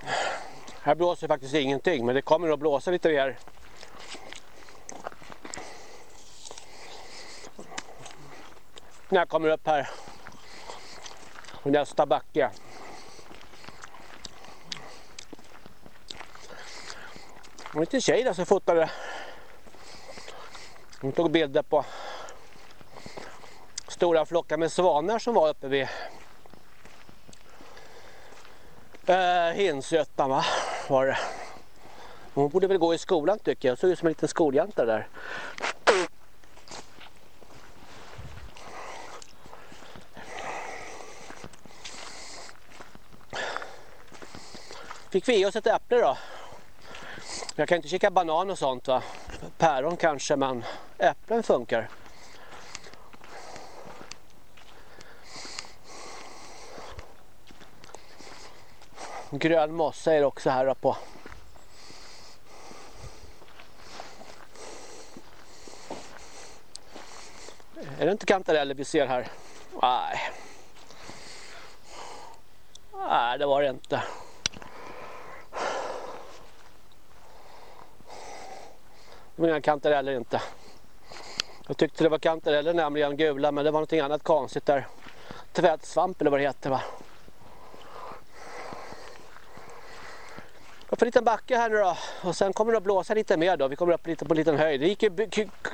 Här blåser faktiskt ingenting men det kommer att blåsa lite mer. När jag kommer upp här. Nästa backe. En liten tjej där som fotade. Hon tog bilder på stora flockar med svanar som var uppe vid eh, Hinsötan va? Var det. Hon borde väl gå i skolan tycker jag. Såg ut som en liten skoljanta där. Fick vi i oss ett äpple då. Jag kan inte kika banan och sånt va. päron kanske men äpplen funkar. Grön mossa är det också här på. Är det inte kantareller vi ser här? Nej. Nej, det var det inte. Det var inga kantareller inte. Jag tyckte det var kantareller nämligen gula men det var någonting annat konstigt där. Tvättsvamp eller vad det heter va. Upp en liten backe här nu då. Och sen kommer det att blåsa lite mer då. Vi kommer upp lite på en liten höjd. Det gick ju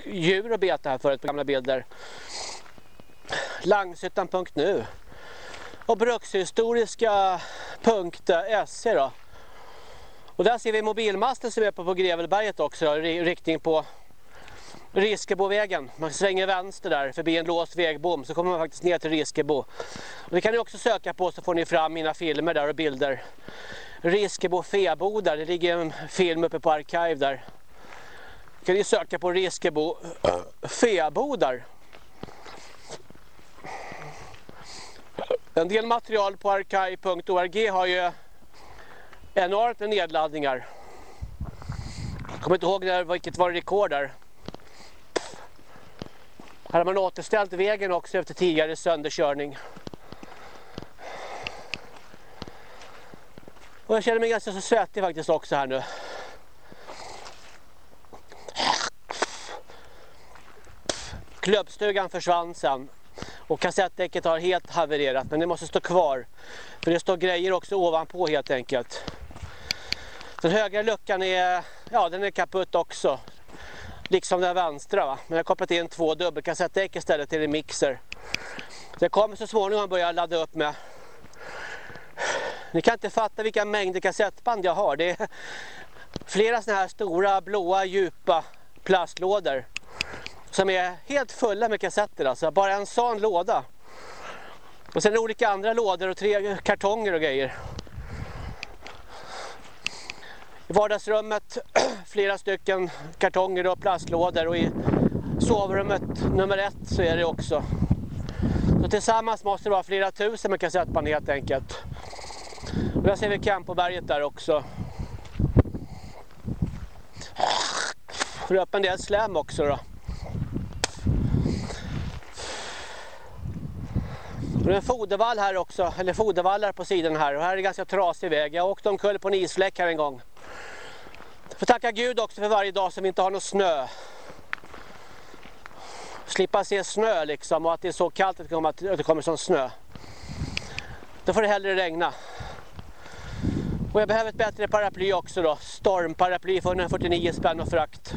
djur och beta här förut på gamla bilder. Langshyttan.nu och brukshistoriska.se eh, då. Och där ser vi mobilmasten som är på, på Grevelberget också då, i riktning på Riskebovägen. Man svänger vänster där förbi en låst vägbom så kommer man faktiskt ner till Riskebo. Och det kan ni också söka på så får ni fram mina filmer där och bilder. Riskebo fäbodar, det ligger en film uppe på arkiv där. kan ju söka på Riskebo fäbodar. En del material på arkiv.org har ju enormt med nedladdningar. Jag kommer inte ihåg när, vilket var rekord där. Här har man återställt vägen också efter tidigare sönderkörning. Och jag känner mig ganska så svettig faktiskt också här nu. Klubbstugan försvann sen. Och kassettdäcket har helt havererat men det måste stå kvar. För det står grejer också ovanpå helt enkelt. Den högra luckan är, ja, den är kaputt också. Liksom den vänstra va. Men jag har kopplat in två dubbelkassettdäck istället till en mixer. Det kommer så småningom börja ladda upp med ni kan inte fatta vilka mängder kassettband jag har. Det är flera sådana här stora, blåa, djupa plastlådor. Som är helt fulla med kassetter. Alltså. Bara en sån låda. Och sen olika andra lådor och tre kartonger och grejer. I vardagsrummet (clears throat) flera stycken kartonger och plastlådor och i sovrummet nummer ett så är det också. Så tillsammans måste det vara flera tusen med kassettband helt enkelt. Där ser vi Campoberget där också. Får upp en del släm också då. Och det är en fodervall här också, eller fodervallar på sidan här. Och här är det ganska trasig väg. Jag åkte omkull på en isfläck här en gång. Jag får tacka Gud också för varje dag som vi inte har någon snö. Slippa se snö liksom och att det är så kallt att det kommer, att det kommer som snö. Då får det hellre regna. Och jag behöver ett bättre paraply också då. Stormparaply för 149 spänn och frakt.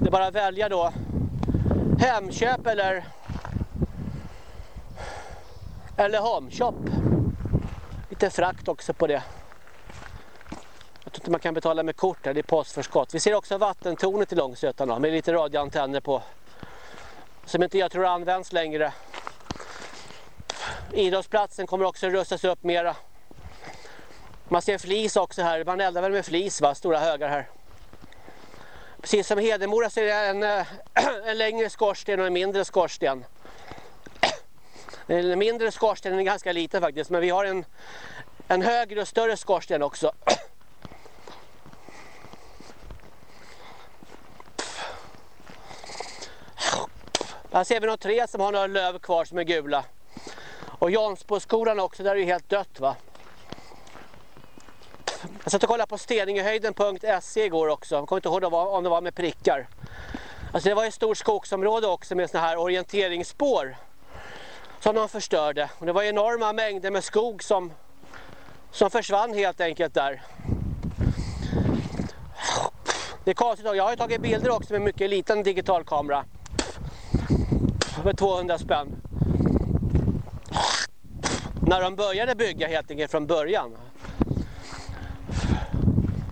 Det är bara att välja då. Hemköp eller eller Homeshop. Lite frakt också på det. Jag tror inte man kan betala med kort här, det är postförskott. Vi ser också vattentornet i Långsötan då, med lite radioantenner på. Som inte jag tror används längre. Idrottsplatsen kommer också rustas upp mera. Man ser flis också här, man eldar väl med flis va, stora högar här. Precis som Hedemora så är det en, eh, (clears throat) en längre skorsten och en mindre skorsten. (clears throat) Den mindre skorstenen är ganska liten faktiskt, men vi har en, en högre och större skorsten också. (clears throat) Här ser vi några träd som har några löv kvar som är gula. Och Jansboskolan också, där är det helt dött va. Jag satt och kollade på steningehöjden.se igår också. Jag kommer inte ihåg om det var med prickar. Alltså det var ett stort skogsområde också med såna här orienteringsspår som de förstörde. Och det var enorma mängder med skog som, som försvann helt enkelt där. Det är konstigt, jag har tagit bilder också med mycket liten digitalkamera. För 200 spänn. När de började bygga helt enkelt från början.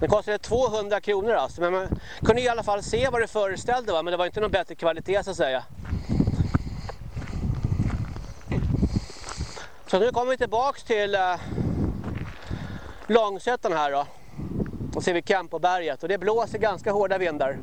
Den kostade 200 kronor alltså, men man kunde i alla fall se vad det föreställde va? men det var inte någon bättre kvalitet så att säga. Så nu kommer vi tillbaks till uh, Långsötan här då. Och ser vi Kempoberget och det blåser ganska hårda vindar.